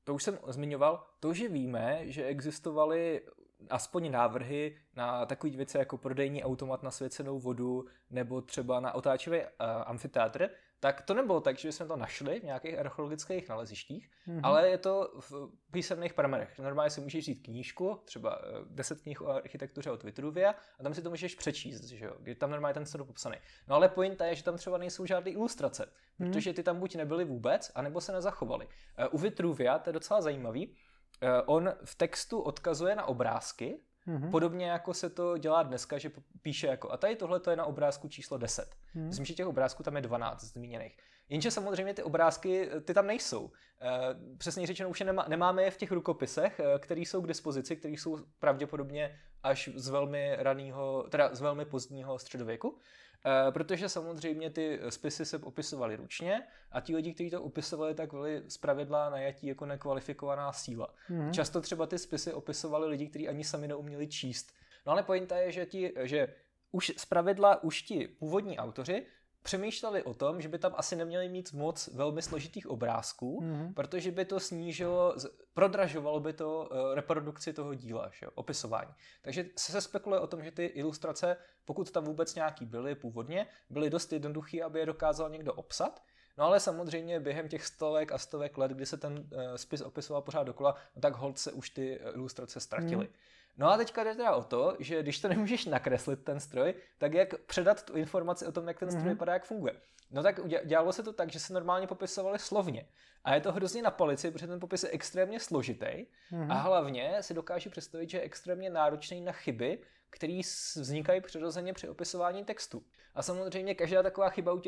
to už jsem zmiňoval, to, že víme, že existovaly aspoň návrhy na takové věci jako prodejní automat na svěcenou vodu nebo třeba na otáčivý uh, amfiteátr, tak to nebylo tak, že jsme to našli v nějakých archeologických nalezištích, mm-hmm. ale je to v písemných pramenech. Normálně si můžeš říct knížku, třeba 10 knih o architektuře od Vitruvia, a tam si to můžeš přečíst, že jo, je tam normálně ten strop popsaný. No ale pointa je, že tam třeba nejsou žádné ilustrace, mm-hmm. protože ty tam buď nebyly vůbec, anebo se nezachovaly. U Vitruvia, to je docela zajímavý, Eh, on v textu odkazuje na obrázky, Mm-hmm. Podobně jako se to dělá dneska, že píše jako a tady tohle to je na obrázku číslo 10. Mm-hmm. Myslím, že těch obrázků tam je 12 zmíněných. Jenže samozřejmě ty obrázky, eh, ty tam nejsou. E, přesně řečeno, už je nemá, nemáme je v těch rukopisech, které jsou k dispozici, které jsou pravděpodobně až z velmi raného, teda z velmi pozdního středověku. Eh, protože samozřejmě ty spisy se opisovaly ručně a ti lidi, kteří to opisovali, tak byli pravidla najatí jako nekvalifikovaná síla. Mm. Často třeba ty spisy opisovali lidi, kteří ani sami neuměli číst. No ale pointa je, že, ti, že už pravidla už ti původní autoři přemýšleli o tom, že by tam asi neměli mít moc velmi složitých obrázků, mm-hmm. protože by to snížilo, prodražovalo by to uh, reprodukci toho díla, že jo, opisování. Takže se spekuluje o tom, že ty ilustrace, pokud tam vůbec nějaký byly původně, byly dost jednoduché, aby je dokázal někdo obsat, No ale samozřejmě během těch stovek a stovek let, kdy se ten uh, spis opisoval pořád dokola, no tak hold se už ty ilustrace ztratily. Mm. No a teďka jde teda o to, že když to nemůžeš nakreslit ten stroj, tak jak předat tu informaci o tom, jak ten stroj mm-hmm. vypadá, jak funguje. No tak dělalo se to tak, že se normálně popisovali slovně. A je to hrozně na palici, protože ten popis je extrémně složitý mm-hmm. a hlavně si dokážu představit, že je extrémně náročný na chyby, které vznikají přirozeně při opisování textu. A samozřejmě každá taková chyba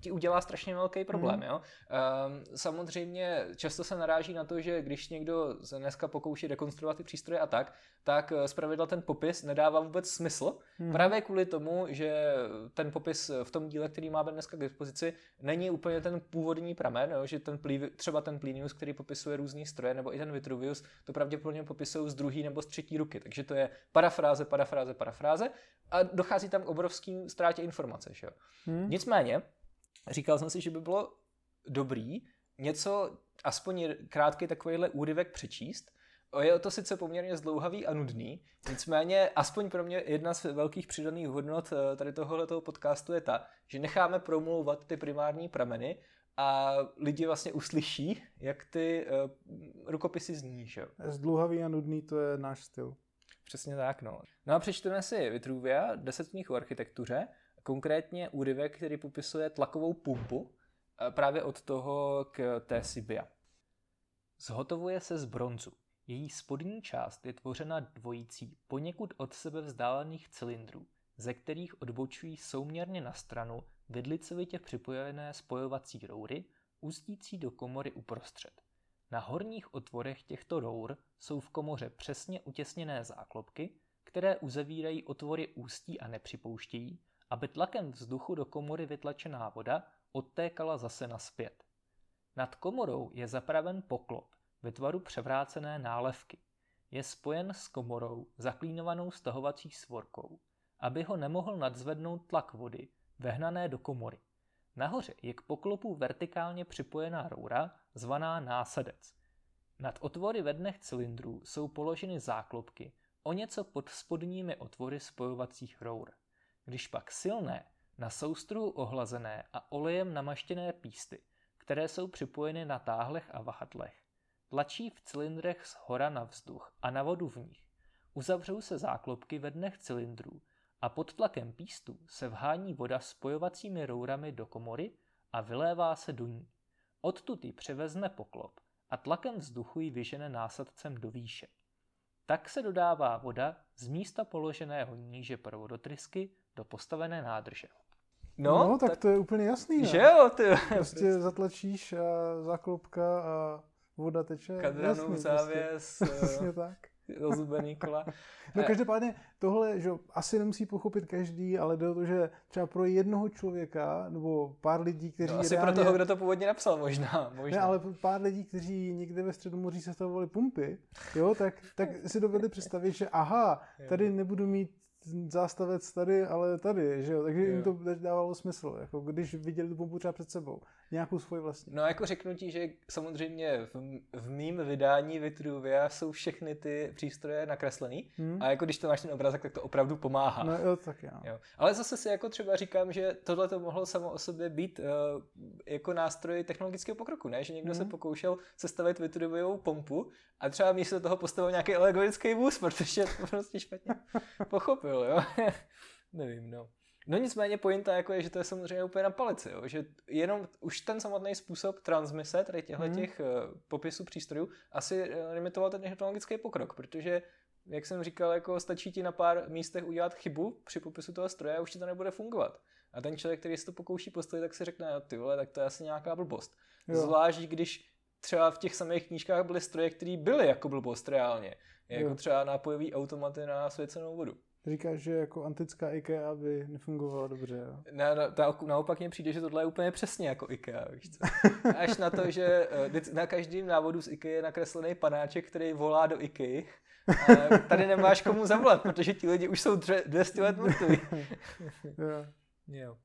ti udělá strašně velký problém. Mm. Jo? Um, samozřejmě často se naráží na to, že když někdo se dneska pokouší rekonstruovat ty přístroje a tak, tak eh, zpravidla ten popis nedává vůbec smysl. Mm. Právě kvůli tomu, že ten popis v tom díle, který máme dneska k dispozici, není úplně ten původní pramen, jo? že ten plí, třeba ten Plinius, který popisuje různý stroje, nebo i ten Vitruvius, to pravděpodobně popisují z druhé nebo z třetí ruky. Takže to je parafráze, parafráze, parafráze a dochází tam k obrovským ztrátě informace. Že? Hmm. Nicméně, říkal jsem si, že by bylo dobrý něco, aspoň krátký takovýhle úryvek přečíst, je to sice poměrně zdlouhavý a nudný, nicméně aspoň pro mě jedna z velkých přidaných hodnot eh, tady tohoto podcastu je ta, že necháme promlouvat ty primární prameny a lidi vlastně uslyší, jak ty uh, rukopisy zní. Že? Zdlouhavý a nudný to je náš styl. Přesně tak, no. No a přečteme si Vitruvia, deset knih o architektuře, konkrétně úryvek, který popisuje tlakovou pumpu, právě od toho k té Sibia. Zhotovuje se z bronzu. Její spodní část je tvořena dvojicí poněkud od sebe vzdálených cylindrů, ze kterých odbočují souměrně na stranu vidlicovitě připojené spojovací roury, ústící do komory uprostřed. Na horních otvorech těchto rour jsou v komoře přesně utěsněné záklopky, které uzavírají otvory ústí a nepřipouštějí, aby tlakem vzduchu do komory vytlačená voda odtékala zase naspět. Nad komorou je zapraven poklop ve tvaru převrácené nálevky. Je spojen s komorou zaklínovanou stahovací svorkou, aby ho nemohl nadzvednout tlak vody vehnané do komory. Nahoře je k poklopu vertikálně připojená roura, zvaná násadec. Nad otvory ve dnech cylindrů jsou položeny záklopky o něco pod spodními otvory spojovacích rour. Když pak silné, na soustruhu ohlazené a olejem namaštěné písty, které jsou připojeny na táhlech a vahadlech, tlačí v cylindrech z hora na vzduch a na vodu v nich. Uzavřou se záklopky ve dnech cylindrů a pod tlakem pístu se vhání voda spojovacími rourami do komory a vylévá se do ní. Odtud ji převezme poklop a tlakem vzduchu ji vyžene násadcem do výše. Tak se dodává voda z místa položeného níže provodotrysky do postavené nádrže. No, no tak, tak to je úplně jasný. Že jo, ty. Prostě zatlačíš a zaklopka a voda teče. Kadranou prostě. závěs. [laughs] Prostě. Tak rozubený kola. [laughs] No každopádně tohle, že asi nemusí pochopit každý, ale jde o to, že třeba pro jednoho člověka nebo pár lidí, kteří no, asi reálně... pro toho, kdo to původně napsal možná, možná. Ne, ale pár lidí, kteří někde ve Středomoří sestavovali pumpy, jo, tak, tak si dovedli představit, že aha, tady nebudu mít zástavec tady, ale tady, že jo, takže jo. jim to dávalo smysl, jako když viděli tu pumpu třeba před sebou. Nějakou svoji vlastní. No jako řeknu ti, že samozřejmě v, v mým vydání Vitruvia jsou všechny ty přístroje nakreslený hmm. a jako když to máš ten obrazek, tak to opravdu pomáhá. No jo, tak jo. jo. Ale zase si jako třeba říkám, že tohle to mohlo samo o sobě být uh, jako nástroj technologického pokroku, ne? Že někdo hmm. se pokoušel sestavit Vitruviovou pompu a třeba místo toho postavil nějaký alegorický vůz, protože to prostě špatně [laughs] pochopil, jo. [laughs] Nevím, no. No nicméně pointa jako je, že to je samozřejmě úplně na palici, jo? že jenom už ten samotný způsob transmise tady těchto hmm. těch uh, popisů přístrojů asi uh, limitoval ten technologický pokrok, protože jak jsem říkal, jako stačí ti na pár místech udělat chybu při popisu toho stroje a už ti to nebude fungovat. A ten člověk, který se to pokouší postavit, tak si řekne, jo, ty vole, tak to je asi nějaká blbost. Jo. Zvlášť, když třeba v těch samých knížkách byly stroje, které byly jako blbost reálně. Jako jo. třeba nápojový automaty na svěcenou vodu. Říkáš, že jako antická IKEA by nefungovala dobře, jo? Ne, no, ta, naopak mně přijde, že tohle je úplně přesně jako IKEA, víš co? [laughs] Až na to, že eh, na každém návodu z IKEA je nakreslený panáček, který volá do IKEA. A tady nemáš komu zavolat, protože ti lidi už jsou 200 let mrtví. [laughs] jo. jo.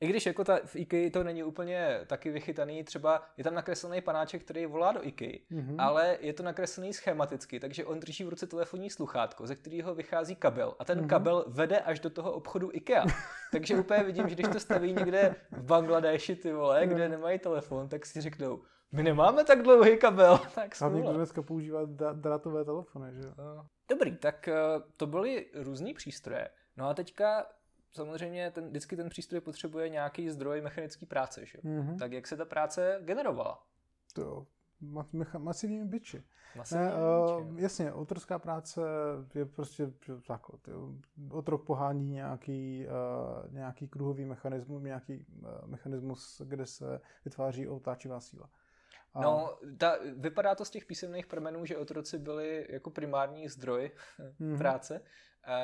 I když jako ta, v IKEA to není úplně taky vychytaný, třeba je tam nakreslený panáček, který volá do IKEA, mm-hmm. ale je to nakreslený schematicky, takže on drží v ruce telefonní sluchátko, ze kterého vychází kabel a ten mm-hmm. kabel vede až do toho obchodu IKEA. [laughs] takže úplně vidím, že když to staví někde v Bangladeši, ty vole, kde nemají telefon, tak si řeknou, my nemáme tak dlouhý kabel. [laughs] Tak A někdo dneska používá drátové telefony, že jo? No. Dobrý, tak eh, to byly různý přístroje. No a teďka samozřejmě ten, vždycky ten přístroj potřebuje nějaký zdroj mechanické práce. Že? Mm-hmm. Tak jak se ta práce generovala? To ma, mecha, masivními byči. Masivní ne, uh, jasně, autorská práce je prostě tako, ty, otrok pohání nějaký, uh, nějaký kruhový mechanismus, nějaký uh, mechanismus, kde se vytváří otáčivá síla. A... No, ta, vypadá to z těch písemných pramenů, že otroci byli jako primární zdroj mm-hmm. [laughs] práce.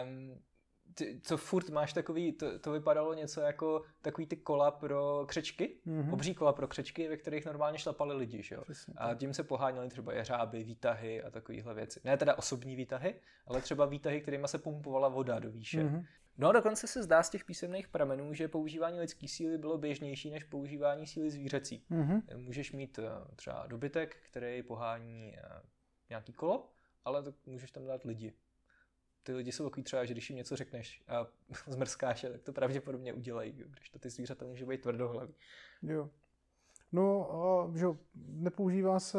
Um, ty, co furt máš takový, to, to vypadalo něco jako takový ty kola pro křečky, mm-hmm. obří kola pro křečky, ve kterých normálně šlapali lidi, že jo? a tím se poháněly třeba jeřáby, výtahy a takovéhle věci. Ne teda osobní výtahy, ale třeba výtahy, kterými se pumpovala voda do výše. Mm-hmm. No a dokonce se zdá z těch písemných pramenů, že používání lidské síly bylo běžnější než používání síly zvířecí. Mm-hmm. Můžeš mít uh, třeba dobytek, který pohání uh, nějaký kolo, ale to můžeš tam dát lidi ty lidi jsou takový třeba, že když jim něco řekneš a [laughs] zmrskáš je, tak to pravděpodobně udělají, když to ty zvířata může být tvrdohlavý. Jo. No, a, že nepoužívá se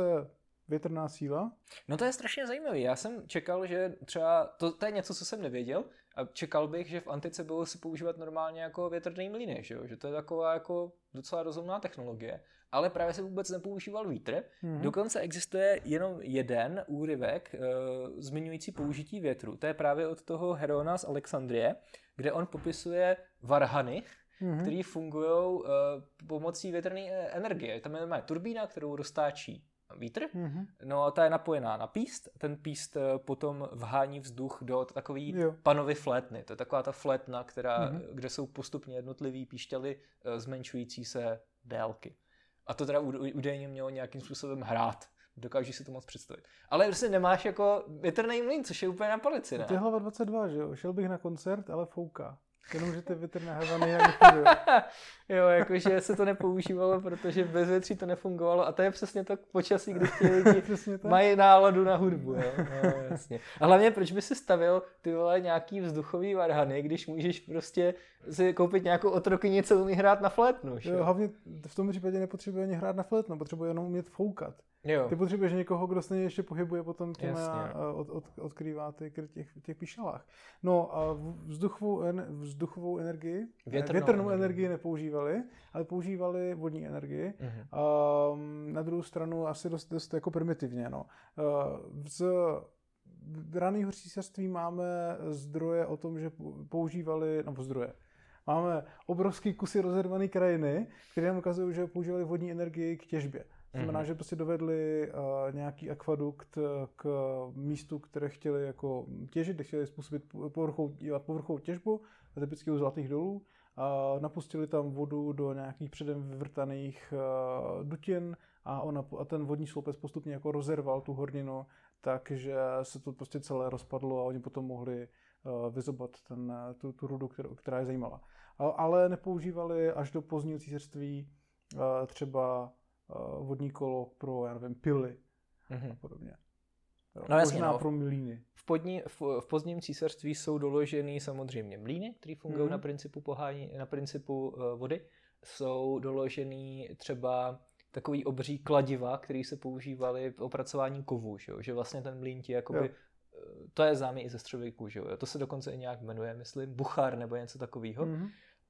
větrná síla? No to je strašně zajímavé. Já jsem čekal, že třeba, to, to je něco, co jsem nevěděl, a čekal bych, že v antice bylo si používat normálně jako větrný mlýny, že, jo? že to je taková jako docela rozumná technologie ale právě se vůbec nepoužíval vítr. Mm-hmm. Dokonce existuje jenom jeden úryvek uh, zmiňující použití větru. To je právě od toho Herona z Alexandrie, kde on popisuje varhany, mm-hmm. které fungují uh, pomocí větrné eh, energie. Tam je turbína, kterou roztáčí vítr, mm-hmm. no a ta je napojená na píst, ten píst potom vhání vzduch do takové panovy flétny. To je taková ta flétna, která, mm-hmm. kde jsou postupně jednotlivý píšťaly zmenšující se délky. A to teda údajně mělo nějakým způsobem hrát. Dokážu si to moc představit. Ale prostě nemáš jako větrný mlín, což je úplně na polici, ne? To je hlava 22, že jo? Šel bych na koncert, ale fouká. Jenomže ty větrné havany [laughs] Jo, jakože se to nepoužívalo, protože bez větří to nefungovalo a to je přesně to počasí, kdy ti lidi [laughs] mají náladu na hudbu. Jo? No, jasně. A hlavně, proč by si stavil ty vole nějaký vzduchový varhany, když můžeš prostě si koupit nějakou otrokyni, co umí hrát na flétnu. Jo, hlavně v tom případě nepotřebuje ani hrát na flétnu, potřebuje jenom umět foukat. Jo. Ty potřebuješ někoho, kdo se ještě pohybuje potom těma, od, od, odkrývá ty těch, těch píšalách. No a vzduchovou, vzduchovou energii, větrnou, větrnou energii nepoužívali, ale používali vodní energii. Mm-hmm. A, na druhou stranu asi dost, dost jako primitivně. No. Z raného císařství máme zdroje o tom, že používali, nebo zdroje, máme obrovský kusy rozervané krajiny, které nám ukazují, že používali vodní energii k těžbě. To znamená, mm-hmm. že prostě dovedli uh, nějaký akvadukt k místu, které chtěli jako těžit, kde chtěli způsobit povrchou, dělat povrchovou těžbu, typicky u zlatých dolů. A napustili tam vodu do nějakých předem vyvrtaných uh, dutin a, ona, a ten vodní sloupec postupně jako rozerval tu horninu, takže se to prostě celé rozpadlo a oni potom mohli uh, vyzobat ten, tu, tu rudu, kterou, která je zajímala. Ale nepoužívali až do pozdního císařství uh, třeba uh, vodní kolo pro, já nevím, pily mm-hmm. a podobně. No jasně, no. pro mlíny. V, podní, v, v pozdním císařství jsou doloženy samozřejmě mlíny, které fungují Mhm. na principu pohání, na principu uh, vody. Jsou doložený třeba takový obří kladiva, které se používaly v opracování kovů, že, jo? že vlastně ten mlín ti jakoby, Jo. eh, to je známý i ze středověku, že jo? to se dokonce i nějak jmenuje, myslím, buchar nebo něco takového. Mhm.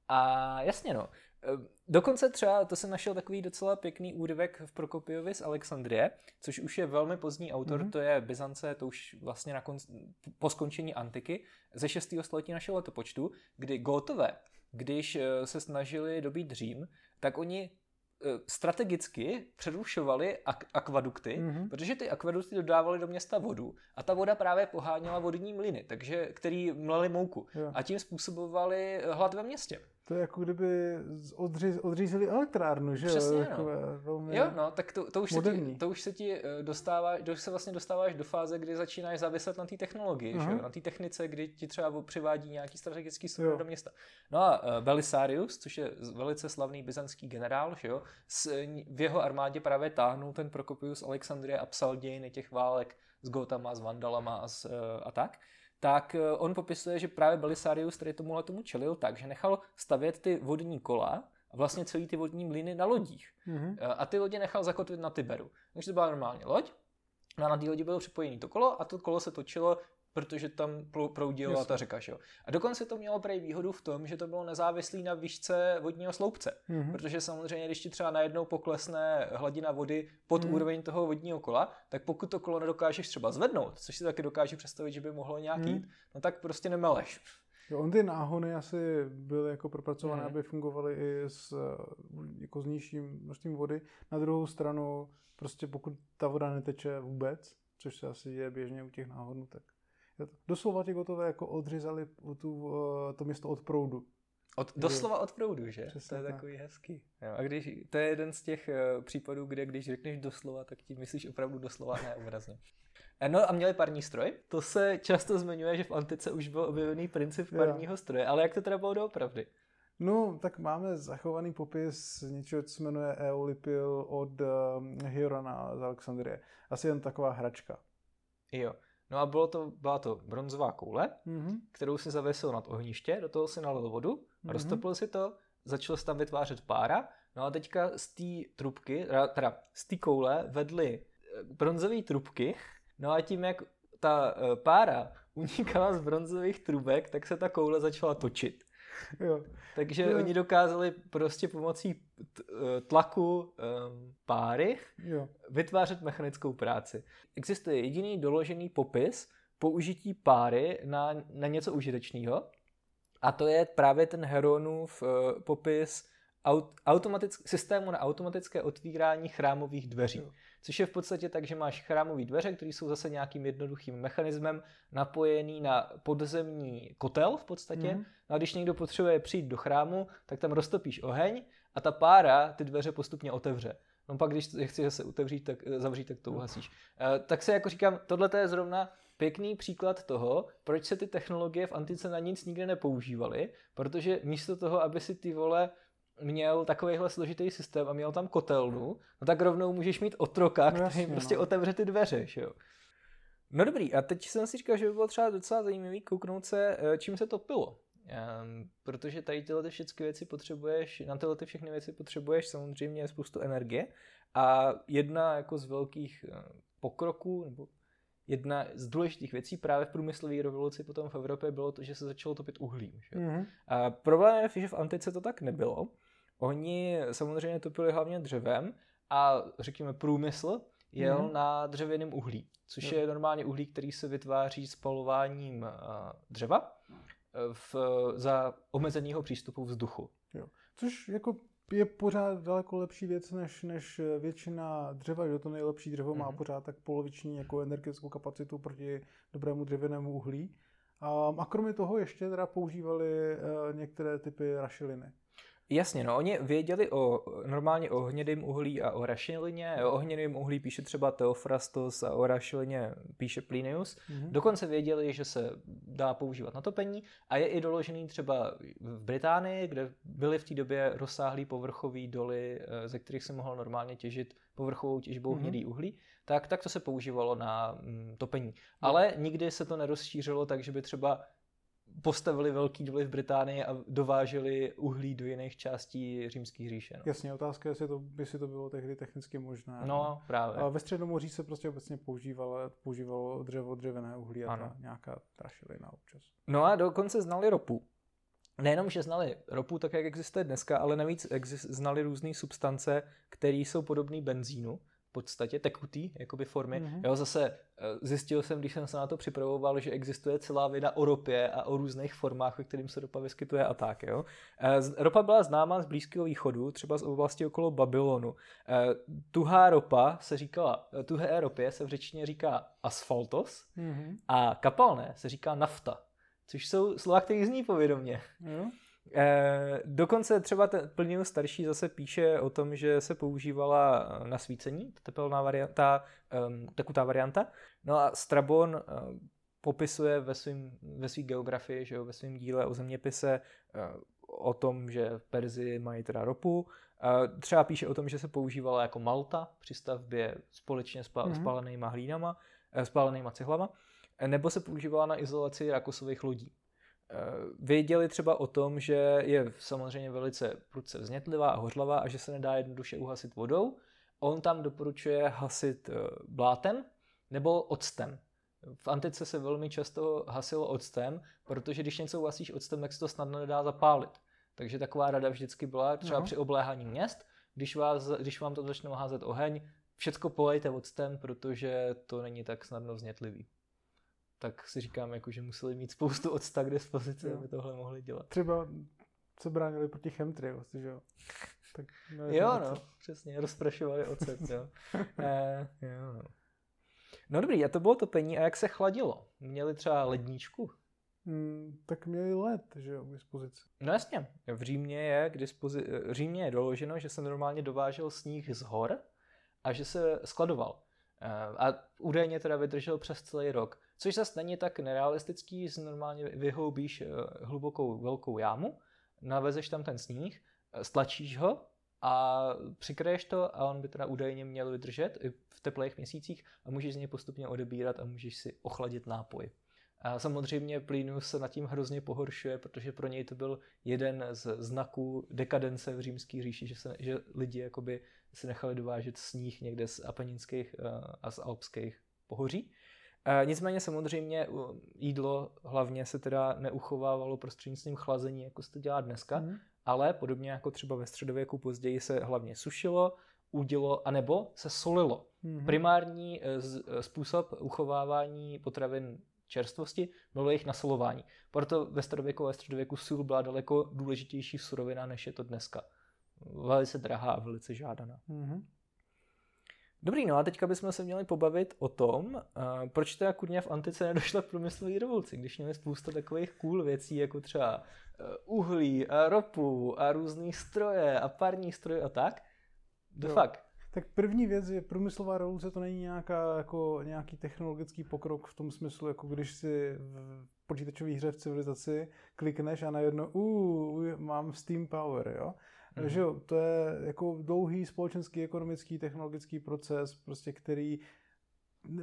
A jasně no, Eh, dokonce třeba, to jsem našel takový docela pěkný úryvek v Prokopiovi z Alexandrie, což už je velmi pozdní autor, Mhm. to je Byzance, to už vlastně na konc, po skončení antiky, ze 6. století našeho letopočtu, kdy Gótové, když eh, se snažili dobít Řím, tak oni eh, strategicky přerušovali ak- akvadukty, Mhm. protože ty akvadukty dodávaly do města vodu a ta voda právě poháněla vodní mlyny, takže, který mleli mouku Jo. a tím způsobovali hlad ve městě. To je jako kdyby odříz, odřízli elektrárnu, že Přesně, jo? no. Takové velmi... Jo, no, tak to, to, už, se ti, to už se ti eh, dostává, to už se vlastně dostáváš do fáze, kdy začínáš záviset na té technologii, že Aha. jo? na té technice, kdy ti třeba přivádí nějaký strategický surovin Jo. do města. No a Belisarius, což je velice slavný byzantský generál, že jo? S, v jeho armádě právě táhnul ten Prokopius Alexandrie a psal dějiny těch válek s Gotama, s Vandalama a, s, eh, a tak tak eh, on popisuje, že právě Belisarius tady tomuhle tomu čelil tak, že nechal stavět ty vodní kola a vlastně celý ty vodní mlyny na lodích. Mhm. Eh, A ty lodě nechal zakotvit na Tiberu. Takže to byla normálně loď, no a na té lodi bylo připojené to kolo a to kolo se točilo, protože tam proudila Jasně. ta řeka. Že jo? A dokonce to mělo prej výhodu v tom, že to bylo nezávislé na výšce vodního sloupce. Mhm. Protože samozřejmě, když ti třeba najednou poklesne hladina vody pod Mhm. úroveň toho vodního kola, tak pokud to kolo nedokážeš třeba zvednout, což si taky dokážu představit, že by mohlo nějak Mhm. jít, no tak prostě nemeleš. Jo, on ty náhony asi byly jako propracované, Mhm. aby fungovaly i s, jako s nižším množstvím vody. Na druhou stranu, prostě pokud ta voda neteče vůbec, což se asi děje běžně u těch náhodů, tak doslova ti gotové jako odřezali tu, eh, to město od proudu. Od, doslova od proudu, že? Přesně to je tak. takový hezký. Jo, a když, to je jeden z těch uh, případů, kde když řekneš doslova, tak ti myslíš opravdu doslova, ne obrazně. Eh, No a měli parní stroj. To se často zmiňuje, že v antice už byl objevený princip parního stroje, ale jak to teda bylo doopravdy? No, tak máme zachovaný popis něčeho, co se jmenuje Eolipil od um, Hiorana z Alexandrie. Asi jen taková hračka. Jo. No a bylo to, byla to bronzová koule, Mhm. kterou si zavěsil nad ohniště, do toho si nalil vodu, Mhm. mm-hmm. roztopil si to, začal se tam vytvářet pára, no a teďka z té trubky, teda- teda z té koule vedly eh, bronzové trubky, no a tím, jak ta eh, pára unikala z bronzových trubek, tak se ta koule začala točit. [laughs] Jo. Takže Jo. oni dokázali prostě pomocí eh, tlaku um, páry Jo. vytvářet mechanickou práci. Existuje jediný doložený popis použití páry na, na něco užitečného a to je právě ten Heronův uh, popis aut, automatick, systému na automatické otvírání chrámových dveří. Jo. Což je v podstatě tak, že máš chrámové dveře, které jsou zase nějakým jednoduchým mechanismem napojený na podzemní kotel v podstatě. Mhm. No a když někdo potřebuje přijít do chrámu, tak tam roztopíš oheň a ta pára ty dveře postupně otevře. No pak, když je chci zase otevřít, tak, zavřít, tak to uhasíš. E, tak se jako říkám, tohle je zrovna pěkný příklad toho, proč se ty technologie v antice na nic nikdy nepoužívaly, protože místo toho, aby si ty vole měl takovýhle složitý systém a měl tam kotelnu, no tak rovnou můžeš mít otroka, No který jasně, prostě no. otevře ty dveře, že jo. No dobrý, a teď jsem si říkal, že by bylo třeba docela zajímavý kouknout se, eh, čím se topilo. Um, protože tady tyhle ty všechny věci potřebuješ, na tyhle ty všechny věci potřebuješ samozřejmě spoustu energie a jedna jako z velkých eh, pokroků, nebo jedna z důležitých věcí právě v průmyslové revoluci potom v Evropě bylo to, že se začalo topit uhlím. Že? Mhm. A problém je, že v antice to tak nebylo. Oni samozřejmě topili hlavně dřevem a řekněme průmysl jel Mhm. na dřevěném uhlí, což Jo. je normálně uhlí, který se vytváří spalováním eh, dřeva eh, v, za omezeného přístupu vzduchu. Což jako je pořád daleko lepší věc než, než většina dřeva, že to nejlepší dřevo má Mhm. pořád tak poloviční jako energetickou kapacitu proti dobrému dřevěnému uhlí. A, kromě toho ještě teda používali některé typy rašeliny. Jasně, no oni věděli o normálně o hnědém uhlí a o rašelině. O hnědém uhlí píše třeba Teofrastos a o rašelině píše Plinius. Mm-hmm. Dokonce věděli, že se dá používat na topení a je i doložený třeba v Británii, kde byly v té době rozsáhlý povrchový doly, eh, ze kterých se mohlo normálně těžit povrchovou těžbou mm-hmm. hnědý uhlí, tak, tak to se používalo na mm, topení. Ale nikdy se to nerozšířilo tak, že by třeba postavili velký doly v Británii a dováželi uhlí do jiných částí římské říše. No. Jasně, otázka je, jestli to, by si to bylo tehdy technicky možné. No, právě. A ve Středomoří se prostě obecně používalo, používalo dřevo, dřevěné uhlí a ta nějaká trašelina občas. No a dokonce znali ropu. Nejenom, že znali ropu tak, jak existuje dneska, ale navíc znali různé substance, které jsou podobné benzínu, podstatě tekutý jakoby formy. Mm-hmm. Jo, zase eh, zjistil jsem, když jsem se na to připravoval, že existuje celá věda o ropě a o různých formách, ve kterým se ropa vyskytuje a tak. Jo. Eh, ropa byla známá z Blízkého východu, třeba z oblasti okolo Babylonu. Eh, tuhá ropa se říkala, tuhé ropě se v řečtině říká asfaltos mm-hmm. a kapalné se říká nafta, což jsou slova, které zní povědomě. Mm-hmm. Eh, dokonce třeba ten plnil starší zase píše o tom, že se používala na svícení, ta tepelná varianta, um, tekutá varianta. No a Strabon uh, popisuje ve svým, ve svý geografii, že jo, ve svém díle o zeměpise uh, o tom, že v Perzi mají teda ropu. Uh, třeba píše o tom, že se používala jako malta při stavbě společně s mm-hmm. spálenýma hlínama, uh, spálenýma cihlama, nebo se používala na izolaci rakosových lodí. Eh, věděli třeba o tom, že je samozřejmě velice prudce vznětlivá a hořlavá a že se nedá jednoduše uhasit vodou. On tam doporučuje hasit eh, blátem nebo octem. V antice se velmi často hasilo octem, protože když něco uhasíš octem, tak se to snadno nedá zapálit. Takže taková rada vždycky byla třeba no. při obléhání měst, když, vás, když vám to začnou házet oheň, všecko polejte octem, protože to není tak snadno vznětlivý tak si říkám, jako, že museli mít spoustu octa k dispozici, aby tohle mohli dělat. Třeba se bránili proti chemtry, vlastně, že jo? Tak, no, jo, no, přesně, rozprašovali ocet, jo. [laughs] e, jo no. no dobrý, a to bylo topení, a jak se chladilo? Měli třeba ledničku? Hmm, tak měli led, že jo, k dispozici. No jasně, v Římě je k dispozici, Římě je doloženo, že se normálně dovážel sníh z hor a že se skladoval. Eh, a údajně teda vydržel přes celý rok. Což zase není tak nerealistický, že normálně vyhoubíš eh, hlubokou velkou jámu, navezeš tam ten sníh, eh, stlačíš ho a přikraješ to a on by teda údajně měl vydržet i v teplých měsících a můžeš z něj postupně odebírat a můžeš si ochladit nápoj. A samozřejmě Plínus se nad tím hrozně pohoršuje, protože pro něj to byl jeden z znaků dekadence v římské říši, že, se, že lidi jakoby si nechali dovážet sníh někde z apeninských eh, a z alpských pohoří. E, nicméně samozřejmě jídlo hlavně se teda neuchovávalo prostřednictvím chlazení, jako se to dělá dneska, mm. ale podobně jako třeba ve středověku později se hlavně sušilo, udilo, anebo se solilo. Mm. Primární e, způsob uchovávání potravin čerstvosti bylo jejich nasolování. Proto ve starověku a ve středověku sůl byla daleko důležitější surovina, než je to dneska. Velice drahá a velice žádaná. Mm-hmm. Dobrý, no a teďka bychom se měli pobavit o tom, uh, proč teda kurně v antice nedošla k průmyslové revoluci, když měli spousta takových cool věcí, jako třeba uh, uhlí a ropu a různý stroje a parní stroje a tak. The fuck. Tak první věc je, průmyslová revoluce to není nějaká, jako nějaký technologický pokrok v tom smyslu, jako když si v počítačové hře v civilizaci klikneš a najednou, uh, mám Steam Power, jo. Mm. Že jo, to je jako dlouhý společenský, ekonomický, technologický proces, prostě který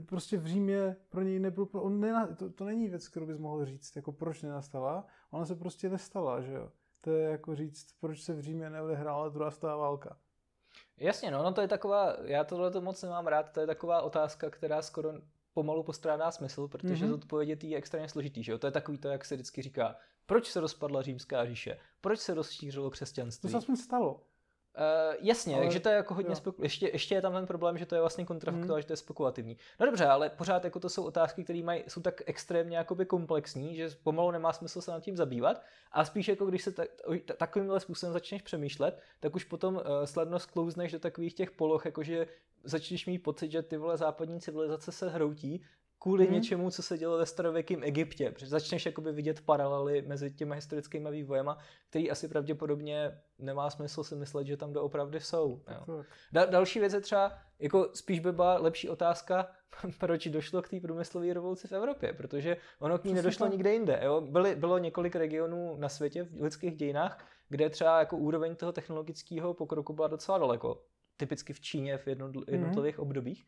prostě v Římě pro něj nebyl, on nena, to, to není věc, kterou bys mohl říct, jako proč nenastala, ona se prostě nestala, že jo. To je jako říct, proč se v Římě neodehrála druhá světová válka. Jasně, no, no to je taková, já tohle to moc nemám rád, to je taková otázka, která skoro pomalu postrádá smysl, protože mm-hmm. zodpovědět je extrémně složitý, že jo? To je takový to, jak se vždycky říká, proč se rozpadla římská říše, proč se rozšířilo křesťanství. To se aspoň stalo. Uh, jasně, ale, takže to je jako hodně speku... ještě, ještě je tam ten problém, že to je vlastně kontrafaktuální, hmm. že to je spekulativní. No dobře, ale pořád jako to jsou otázky, které mají, jsou tak extrémně jakoby komplexní, že pomalu nemá smysl se nad tím zabývat a spíš jako když se ta, takovýmhle způsobem začneš přemýšlet, tak už potom uh, sladno sklouzneš do takových těch poloh, jakože začneš mít pocit, že ty vole západní civilizace se hroutí kvůli hmm. něčemu, co se dělo ve starověkém Egyptě. Protože začneš jakoby vidět paralely mezi těmi historickými vývojema, který asi pravděpodobně nemá smysl si myslet, že tam doopravdy jsou. Jo. Da- další věc je třeba, jako spíš by byla lepší otázka, [laughs] proč došlo k té průmyslové revoluci v Evropě, protože ono k ní nedošlo nikde jinde. Jo. Byly, bylo několik regionů na světě v lidských dějinách, kde třeba jako úroveň toho technologického pokroku byla docela daleko. Typicky v Číně v mhm. jednotlivých mm-hmm. obdobích.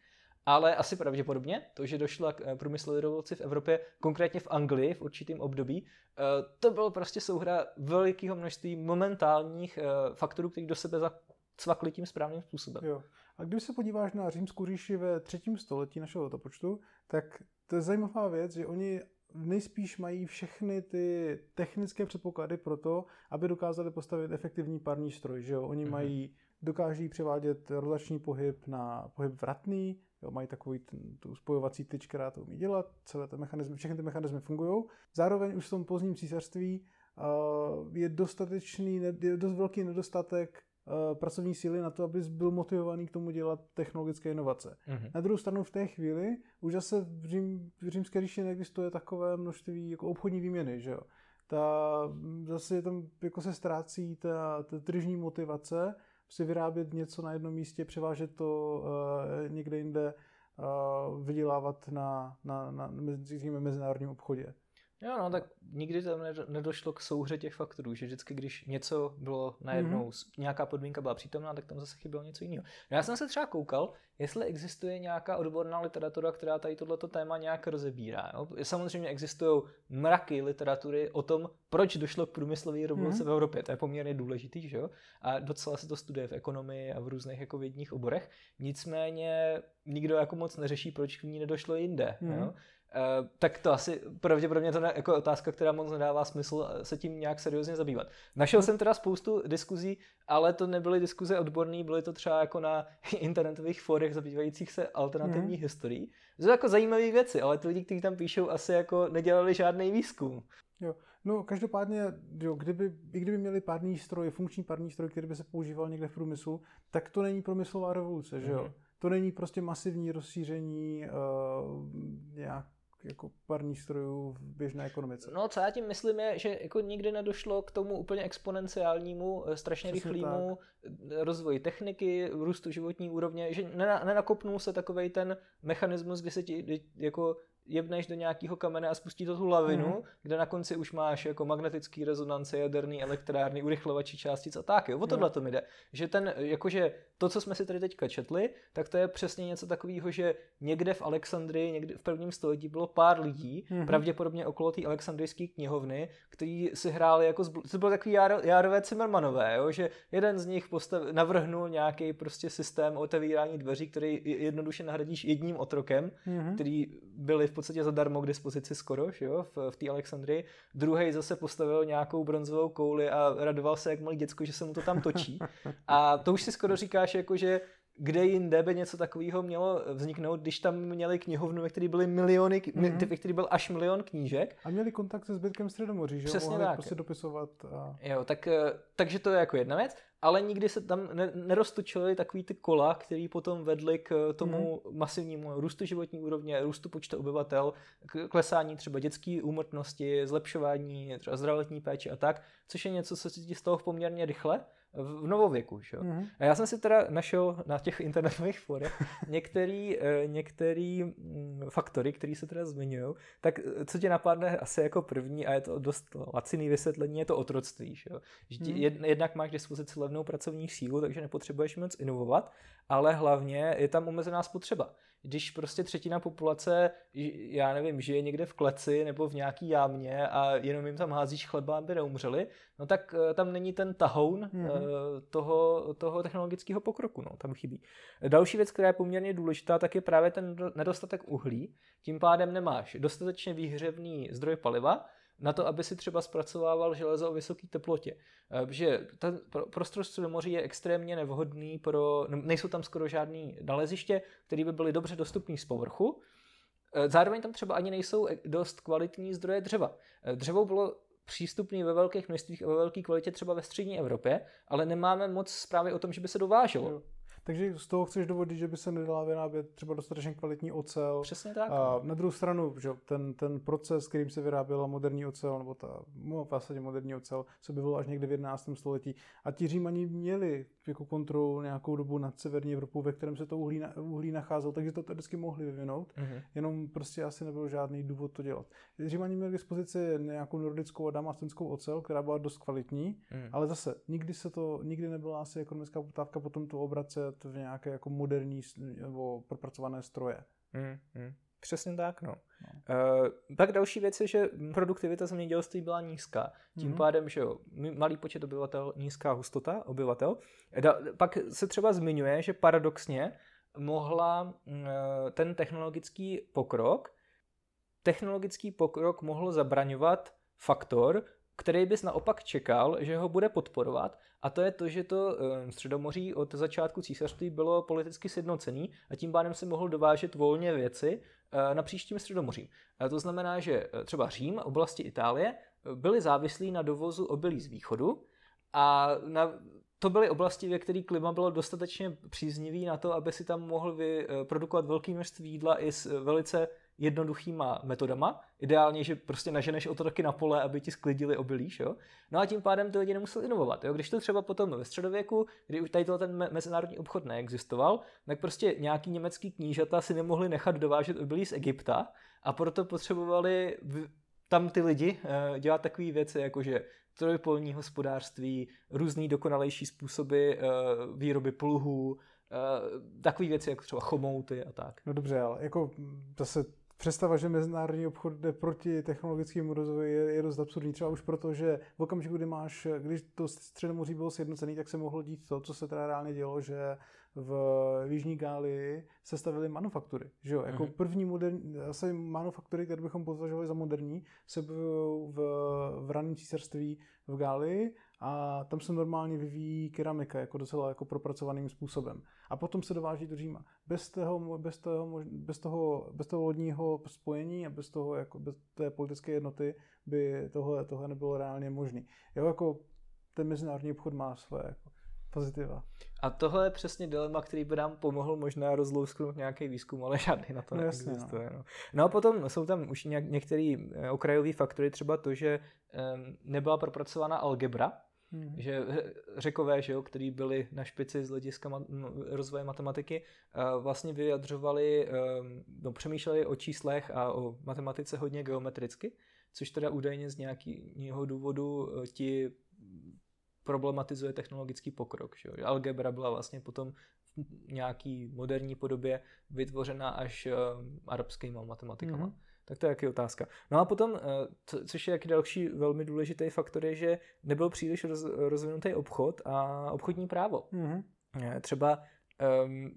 Ale asi pravděpodobně to, že došla k eh, průmyslové revoluci v Evropě, konkrétně v Anglii v určitém období, eh, to bylo prostě souhra velikého množství momentálních eh, faktorů, které do sebe zacvakly tím správným způsobem. Jo. A když se podíváš na římskou říši ve třetím století našeho letopočtu, tak to je zajímavá věc, že oni nejspíš mají všechny ty technické předpoklady pro to, aby dokázali postavit efektivní parní stroj. Že jo? Oni mm-hmm. mají, dokáží převádět rotační pohyb na pohyb vratný, jo? mají takový ten, tu spojovací tyč, která to umí dělat, celé ty mechanizmy, všechny ty mechanizmy fungují. Zároveň už v tom pozdním císařství uh, je dostatečný, je dost velký nedostatek Eh, pracovní síly na to, abys byl motivovaný k tomu dělat technologické inovace. Mm-hmm. Na druhou stranu v té chvíli už zase v, Řím, v římské říši neexistuje takové množství jako obchodní výměny, že jo. Ta, zase tam jako se ztrácí ta, ta tržní motivace si vyrábět něco na jednom místě, převážet to uh, někde jinde, uh, vydělávat na, na, na, na mezinárodním obchodě. Jo, no, tak nikdy tam nedošlo k souhře těch faktorů, že vždycky, když něco bylo najednou, mm-hmm. nějaká podmínka byla přítomná, tak tam zase chybělo něco jiného. Já jsem se třeba koukal, jestli existuje nějaká odborná literatura, která tady tohleto téma nějak rozebírá. Jo? Samozřejmě existují mraky literatury o tom, proč došlo k průmyslové revoluci mm-hmm. v Evropě. To je poměrně důležitý, že jo? A docela se to studuje v ekonomii a v různých jako vědních oborech. Nicméně nikdo jako moc neřeší, proč k ní nedošlo jinde. Mm-hmm. Jo? Mhm. Uh, tak to asi pravděpodobně to je jako otázka, která moc nedává smysl eh, se tím nějak seriózně zabývat. Našel jsem teda spoustu diskuzí, ale to nebyly diskuze odborné, byly to třeba jako na [laughs] internetových fórech zabývajících se alternativní hmm. historií. To jsou jako zajímavé věci, ale ty lidi, kteří tam píšou, asi jako nedělali žádný výzkum. Jo. No, každopádně, jo, kdyby, i kdyby měli pární stroj, funkční pární stroj, který by se používal někde v průmyslu, tak to není průmyslová revoluce, že jo? Mm. To není prostě masivní rozšíření uh, nějak jako parní strojů v běžné ekonomice. No, co já tím myslím je, že jako nikdy nedošlo k tomu úplně exponenciálnímu, eh, strašně rychlému eh, rozvoji techniky, růstu životní úrovně, že nenakopnul se takový ten mechanismus, kdy se ti jako jebneš do nějakého kamene a spustí to tu lavinu, mm. kde na konci už máš jako magnetický rezonance, jaderný elektrárny, urychlovači částic a tak. Jo. O tohle to mi jde. Že ten, jakože to, co jsme si tady teďka četli, tak to je přesně něco takového, že někde v Alexandrii, někde v prvním století bylo pár lidí, mm. pravděpodobně okolo té alexandrijské knihovny, kteří si hráli jako, zbl- to bylo takový jár, járové Cimmermanové, jo, že jeden z nich postav, navrhnul nějaký prostě systém otevírání dveří, který jednoduše nahradíš jedním otrokem, mm. který byli v podstatě zadarmo k dispozici skoro, jo, v, v té Alexandrii. Druhý zase postavil nějakou bronzovou kouli a radoval se jak malý děcko, že se mu to tam točí. A to už si skoro říkáš, jako že kde jinde by něco takového mělo vzniknout, když tam měli knihovnu, ve které byly miliony, mm-hmm. ve které byl až milion knížek. A měli kontakt se zbytkem Středomoří, že Přesně Mohli tak. prostě dopisovat. A... Jo, tak, eh, takže to je jako jedna věc, ale nikdy se tam neroztočily takový ty kola, které potom vedly k tomu mm-hmm. masivnímu růstu životní úrovně, růstu počtu obyvatel, k klesání třeba dětské úmrtnosti, zlepšování třeba zdravotní péče a tak, což je něco, co se ti stalo poměrně rychle v novověku. Že? Mm-hmm. A já jsem si teda našel na těch internetových forech [laughs] některý, eh, některý mm, faktory, které se teda zmiňují. Tak eh, co tě napadne asi jako první, a je to dost laciný vysvětlení, je to otroctví. Že? Mm-hmm. Jednak máš dispozici levnou pracovní sílu, takže nepotřebuješ moc inovovat, ale hlavně je tam omezená spotřeba když prostě třetina populace, já nevím, žije někde v kleci nebo v nějaký jámě a jenom jim tam házíš chleba, aby neumřeli, no tak eh, tam není ten tahoun mm-hmm. toho, toho technologického pokroku, no, tam chybí. Další věc, která je poměrně důležitá, tak je právě ten nedostatek uhlí. Tím pádem nemáš dostatečně výhřevný zdroj paliva, na to, aby si třeba zpracovával železo o vysoké teplotě. Eh, že ten prostor Středomoří je extrémně nevhodný pro, nejsou tam skoro žádný naleziště, které by byly dobře dostupné z povrchu. Eh, zároveň tam třeba ani nejsou e, dost kvalitní zdroje dřeva. Eh, dřevo bylo přístupný ve velkých množstvích a ve velké kvalitě třeba ve střední Evropě, ale nemáme moc zprávy o tom, že by se dováželo. Takže z toho chceš dovodit, že by se nedala vyrábět třeba dostatečně kvalitní ocel. Přesně tak. A na druhou stranu, že ten, ten proces, kterým se vyráběla moderní ocel, nebo ta no, v zásadě moderní ocel, se objevilo až někdy v 11. století. A ti Římani měli jako kontrolu nějakou dobu nad severní Evropou, ve kterém se to uhlí, uhlí nacházelo, takže to vždycky mohli vyvinout, mm-hmm. jenom prostě asi nebyl žádný důvod to dělat. Římani měli k dispozici nějakou nordickou a damastenskou ocel, která byla dost kvalitní, mm. ale zase nikdy se to, nikdy nebyla asi ekonomická poptávka potom to obracet v nějaké jako moderní nebo propracované stroje. Mm, mm. Přesně tak, no. no. Uh, pak další věc je, že produktivita zemědělství byla nízká. Tím mm-hmm. pádem, že jo, malý počet obyvatel, nízká hustota obyvatel. Da, pak se třeba zmiňuje, že paradoxně mohla uh, ten technologický pokrok, technologický pokrok mohl zabraňovat faktor, který bys naopak čekal, že ho bude podporovat, a to je to, že to eh, Středomoří od začátku císařství bylo politicky sjednocený a tím pádem se mohl dovážet volně věci eh, na příštím Středomoří. A to znamená, že eh, třeba Řím, oblasti Itálie, byly závislí na dovozu obilí z východu a na, to byly oblasti, ve kterých klima bylo dostatečně příznivý na to, aby si tam mohl vyprodukovat velké množství jídla i s velice jednoduchýma metodama. Ideálně, že prostě naženeš otroky na pole, aby ti sklidili obilíš, jo. No a tím pádem ty lidi nemuseli inovovat, jo. Když to třeba potom ve středověku, kdy už tady ten mezinárodní obchod neexistoval, tak prostě nějaký německý knížata si nemohli nechat dovážet obilí z Egypta a proto potřebovali tam ty lidi eh, dělat takové věci, jako že trojpolní hospodářství, různý dokonalejší způsoby eh, výroby pluhů, eh, takové věci jako třeba chomouty a tak. No dobře, ale jako zase představa, že mezinárodní obchod jde proti technologickému rozvoji, je, je dost absurdní. Třeba už proto, že v okamžiku, kdy máš, když to středomoří bylo sjednocený, tak se mohlo dít to, co se teda reálně dělo, že v Jižní Gálii se stavily manufaktury. Že jo? Jako mm-hmm. první moderní, asi manufaktury, které bychom považovali za moderní, se v, v, raném císařství v Gálii a tam se normálně vyvíjí keramika jako docela jako propracovaným způsobem. A potom se dováží do Říma. Bez toho, bez toho, bez toho, bez toho lodního spojení a bez toho, jako bez té politické jednoty by tohle, tohle nebylo reálně možné. Jo, jako ten mezinárodní obchod má své jako pozitiva. A tohle je přesně dilema, který by nám pomohl možná rozlousknout nějaký výzkum, ale žádný na to no, neexistuje. Jasně, no. No. no a potom jsou tam už něk- některé eh, okrajové faktory, třeba to, že um, nebyla propracovaná algebra, Hmm. Že řekové, že jo, který byli na špici z hlediska ma- no, rozvoje matematiky, uh, vlastně vyjadřovali, um, no, přemýšleli o číslech a o matematice hodně geometricky, což teda údajně z nějakého důvodu ti problematizuje technologický pokrok. Že jo. Algebra byla vlastně potom v nějaký moderní podobě vytvořena až uh, arabskými matematikama. Hmm. Tak to je jaký otázka. No a potom, eh, což je jaký další velmi důležitý faktor, je, že nebyl příliš roz, rozvinutý obchod a obchodní právo. Mm-hmm. Třeba um,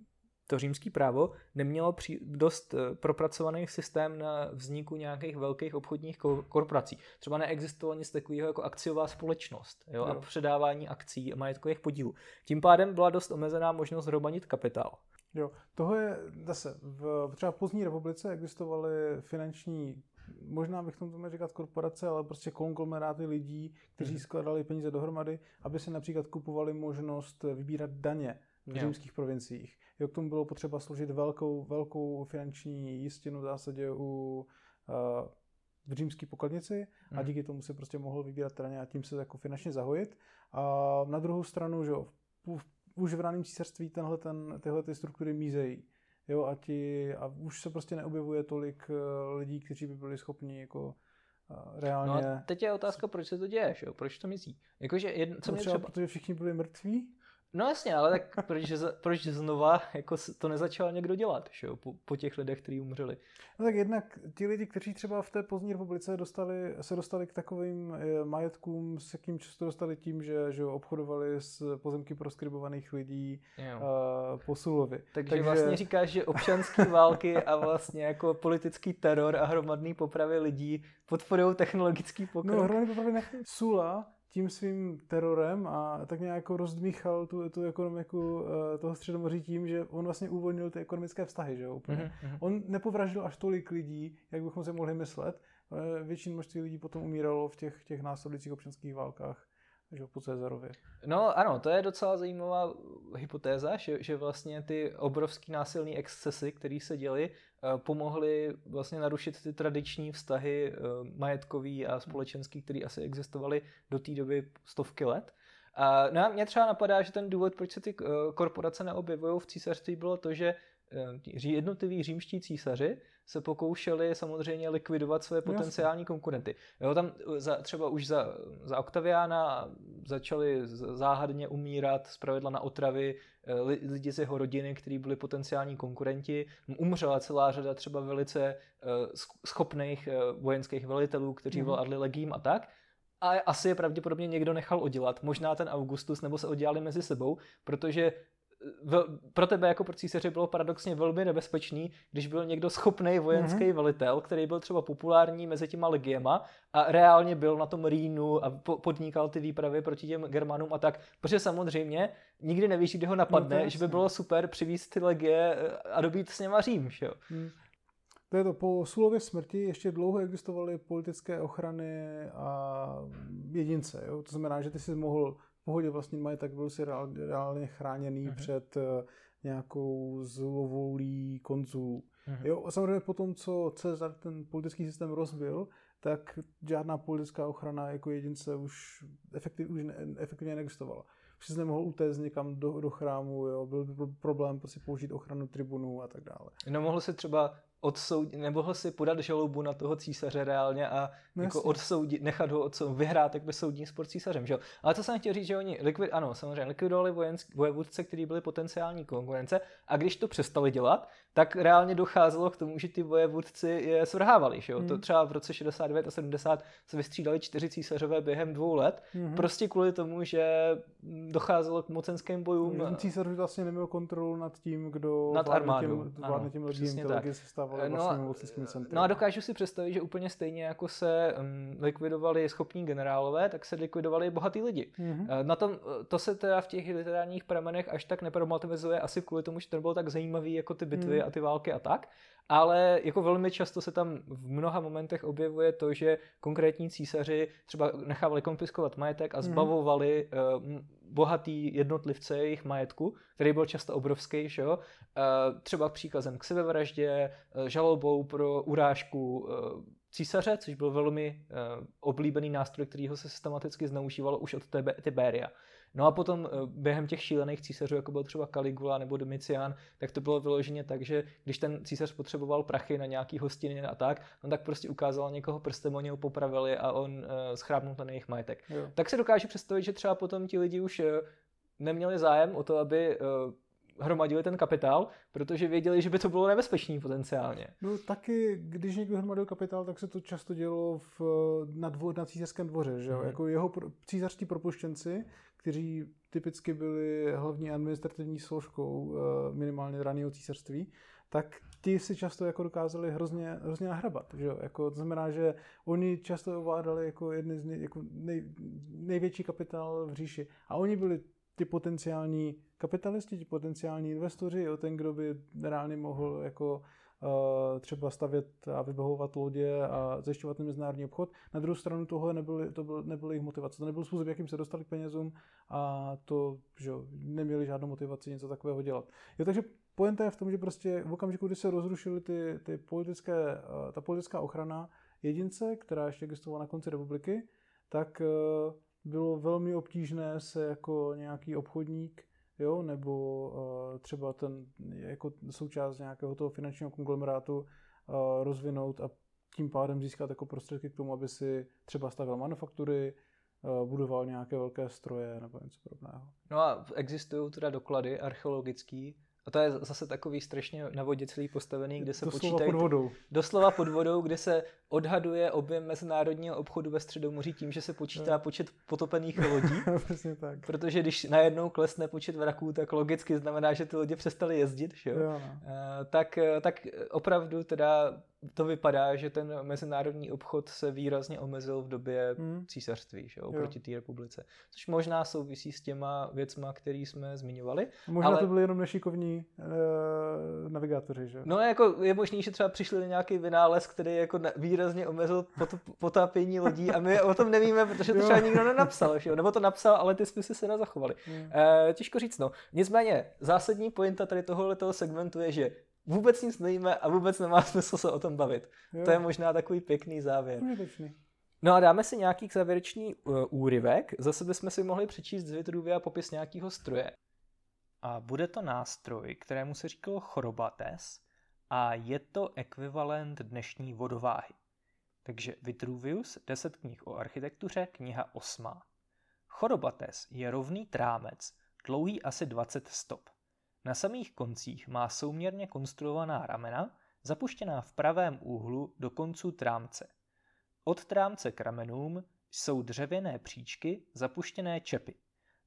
to římské právo nemělo při, dost eh, propracovaný systém na vzniku nějakých velkých obchodních korporací. Třeba neexistovalo nic takového jako akciová společnost jo, jo. a předávání akcí a majetkových podílů. Tím pádem byla dost omezená možnost hromadit kapitál. Jo, toho je zase, v třeba v pozdní republice existovaly finanční, možná bych tomu měl říkat korporace, ale prostě konglomeráty lidí, kteří hmm. skladali peníze dohromady, aby si například kupovali možnost vybírat daně v římských provinciích. Jo, k tomu bylo potřeba složit velkou, velkou finanční jistinu v zásadě u uh, v římské pokladnici a hmm. díky tomu se prostě mohl vybírat daně a tím se jako finančně zahojit. A na druhou stranu, že jo, už v raném císařství tenhle, ten, tyhle ty struktury mízejí. Jo, a, ti, a už se prostě neobjevuje tolik uh, lidí, kteří by byli schopni jako uh, reálně... No a teď je otázka, proč se to děje, že jo? proč to mizí? Jakože jedno, co no mě třeba, třeba... Protože všichni byli mrtví? No jasně, ale tak proč, proč znova jako to nezačal někdo dělat, že jo, po, po těch lidech, kteří umřeli? No tak jednak ti lidi, kteří třeba v té pozdní republice dostali, se dostali k takovým eh, majetkům, s jakým často dostali tím, že, že obchodovali s pozemky proskribovaných lidí uh, po Sulovi. Takže, Takže vlastně říkáš, že občanské války a vlastně jako politický teror a hromadný popravy lidí podporují technologický pokrok. No, hromadný popravy ne. Sula tím svým terorem a tak nějak jako rozdmíchal tu, tu ekonomiku uh, toho středomoří tím, že on vlastně uvolnil ty ekonomické vztahy, že jo, úplně. Mm-hmm. On nepovraždil až tolik lidí, jak bychom si mohli myslet. Uh, většin množství lidí potom umíralo v těch, těch následujících občanských válkách že po Cezarově. No ano, to je docela zajímavá hypotéza, že, že vlastně ty obrovský násilný excesy, které se děly, eh, pomohly vlastně narušit ty tradiční vztahy eh, majetkový a společenský, které asi existovaly do té doby stovky let. A no, mě třeba napadá, že ten důvod, proč se ty korporace neobjevují v císařství, bylo to, že jednotliví římští císaři se pokoušeli samozřejmě likvidovat své potenciální konkurenty. Jo, tam za, třeba už za, za Octaviana začali záhadně umírat zpravidla na otravy eh, lidi z jeho rodiny, kteří byli potenciální konkurenti. Umřela celá řada třeba velice eh, schopných eh, vojenských velitelů, kteří mm-hmm. vládli legím a tak. A asi je pravděpodobně někdo nechal udělat. Možná ten Augustus, nebo se oddělali mezi sebou, protože pro tebe jako pro císaře bylo paradoxně velmi nebezpečný, když byl někdo schopný vojenský mm-hmm. velitel, který byl třeba populární mezi těma legiema a reálně byl na tom Rýnu a podnikal ty výpravy proti těm Germanům a tak. Protože samozřejmě nikdy nevíš, kdy ho napadne, no že by bylo super přivízt ty legie eh, a dobít s něma Řím. Že? Mm. To je to, po Sulově smrti ještě dlouho existovaly politické ochrany a jedince. Jo? To znamená, že ty si mohl pohodě vlastnit majetek, byl si reálně chráněný uh-huh. před uh, nějakou zlovolí konzulů. Uh-huh. Jo, a samozřejmě po tom, co Cezar ten politický systém rozbil, tak žádná politická ochrana jako jedince už, efektiv, už ne, efektivně neexistovala. Už si nemohl utéct někam do, do chrámu, jo, byl problém prostě použít ochranu tribunů a tak dále. No mohl si třeba odsoudit, nemohl si podat žalobu na toho císaře reálně a no jako odsoudit, nechat ho odsoudit, vyhrát by soudní spor císařem, že jo? Ale to jsem chtěl říct, že oni likvid, ano, samozřejmě likvidovali vojensk, vojevůdce, kteří byli potenciální konkurence a když to přestali dělat, tak reálně docházelo k tomu, že ty vojevůdci je svrhávali, že jo? Hmm. To třeba v roce 69 a 70 se vystřídali čtyři císařové během dvou let, hmm. prostě kvůli tomu, že docházelo k mocenským bojům. Císař vlastně neměl kontrolu nad tím, kdo nad armádou. Tím, vládne tím legím, se no, vlastně centry. No a dokážu si představit, že úplně stejně jako se um, likvidovali schopní generálové, tak se likvidovali bohatý lidi. Mm-hmm. Na tom, to se teda v těch literárních pramenech až tak neproblematizuje, asi kvůli tomu, že to nebylo tak zajímavý jako ty bitvy mm. a ty války a tak, ale jako velmi často se tam v mnoha momentech objevuje to, že konkrétní císaři třeba nechávali konfiskovat majetek a mhm. zbavovali uh, bohatý jednotlivce jejich majetku, který byl často obrovský, že jo? Uh, třeba příkazem k sebevraždě, uh, žalobou pro urážku uh, císaře, což byl velmi uh, oblíbený nástroj, kterýho se systematicky zneužívalo už od Tiberia. No a potom eh, během těch šílených císařů, jako byl třeba Caligula nebo Domitian, tak to bylo vyloženě tak, že když ten císař potřeboval prachy na nějaký hostiny a tak, on tak prostě ukázal někoho prstem, oni ho popravili a on uh, schrábnul ten jejich majetek. Jo. Tak se dokáže představit, že třeba potom ti lidi už uh, neměli zájem o to, aby uh, hromadili ten kapitál, protože věděli, že by to bylo nebezpečný potenciálně. No taky, když někdo hromadil kapitál, tak se to často dělo v, na, dvo, na císařském dvoře, že jo? Mm. Jako jeho císařští propuštěnci, kteří typicky byli hlavní administrativní složkou eh, minimálně raného císařství, tak ti si často jako dokázali hrozně, hrozně nahrabat. Že jo? Jako, to znamená, že oni často ovládali jako jedny z nej, jako nej, největší kapitál v říši. A oni byli ty potenciální kapitalisti, ti potenciální investoři, jo, ten, kdo by reálně mohl jako uh, třeba stavět a vybavovat lodě a zajišťovat ten mezinárodní obchod. Na druhou stranu toho nebyly, to byl, nebyly jejich motivace. To nebyl způsob, jakým se dostali k penězům a to, že neměli žádnou motivaci něco takového dělat. Jo, takže pointa je v tom, že prostě v okamžiku, kdy se rozrušily ty, ty politické, uh, ta politická ochrana jedince, která ještě existovala na konci republiky, tak uh, bylo velmi obtížné se jako nějaký obchodník jo, nebo uh, třeba ten jako součást nějakého toho finančního konglomerátu uh, rozvinout a tím pádem získat jako prostředky k tomu, aby si třeba stavil manufaktury, uh, budoval nějaké velké stroje nebo něco podobného. No a existují teda doklady archeologické, a to je zase takový strašně na vodě celý postavený, kde se doslova počítají... pod vodou. Doslova pod vodou, kde se odhaduje objem mezinárodního obchodu ve Středomoří tím, že se počítá no. počet potopených lodí. [laughs] Přesně tak. Protože když najednou klesne počet vraků, tak logicky znamená, že ty lodě přestaly jezdit. Že? Jo, no. uh, tak, tak opravdu teda to vypadá, že ten mezinárodní obchod se výrazně omezil v době hmm. císařství, že, oproti té republice. Což možná souvisí s těma věcma, které jsme zmiňovali. Možná ale... to byly jenom nešikovní uh, navigátoři, že? No jako je možný, že třeba přišli na nějaký vynález, který jako výrazně omezil pot, potápění lodí a my o tom nevíme, protože to třeba nikdo nenapsal, že? nebo to napsal, ale ty spisy se nezachovaly. Hmm. Uh, těžko říct, no. Nicméně, zásadní pointa tady tohoto segmentu je, že vůbec nic nevíme a vůbec nemá [laughs] smysl se o tom bavit. Jo. To je možná takový pěkný závěr. Užitečný. No a dáme si nějaký závěrečný uh, úryvek. Zase bychom si mohli přečíst z Vitruvia popis nějakého stroje. A bude to nástroj, kterému se říkalo chorobates a je to ekvivalent dnešní vodováhy. Takže Vitruvius, 10 knih o architektuře, kniha 8. Chorobates je rovný trámec, dlouhý asi 20 stop. Na samých koncích má souměrně konstruovaná ramena, zapuštěná v pravém úhlu do konců trámce. Od trámce k ramenům jsou dřevěné příčky, zapuštěné čepy.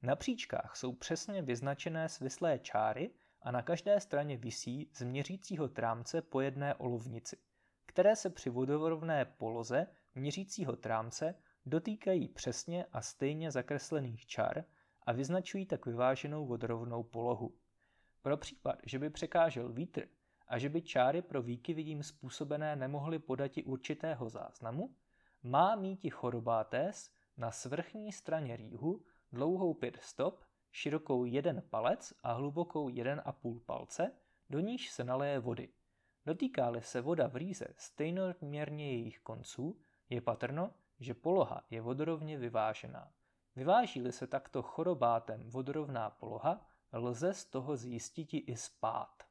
Na příčkách jsou přesně vyznačené svislé čáry a na každé straně visí z měřícího trámce po jedné olovnici, které se při vodorovné poloze měřícího trámce dotýkají přesně a stejně zakreslených čar a vyznačují tak vyváženou vodorovnou polohu. Pro případ, že by překážel vítr a že by čáry pro výkyvy jím způsobené nemohly podati určitého záznamu, má míti chorobátés na svrchní straně rýhu dlouhou 5 stop, širokou jeden palec a hlubokou 1,5 palce, do níž se naleje vody. Dotýká-li se voda v rýze stejnoměrně jejich konců, je patrno, že poloha je vodorovně vyvážená. Vyváží-li se takto chorobátem vodorovná poloha, lze z toho zjistit i spát.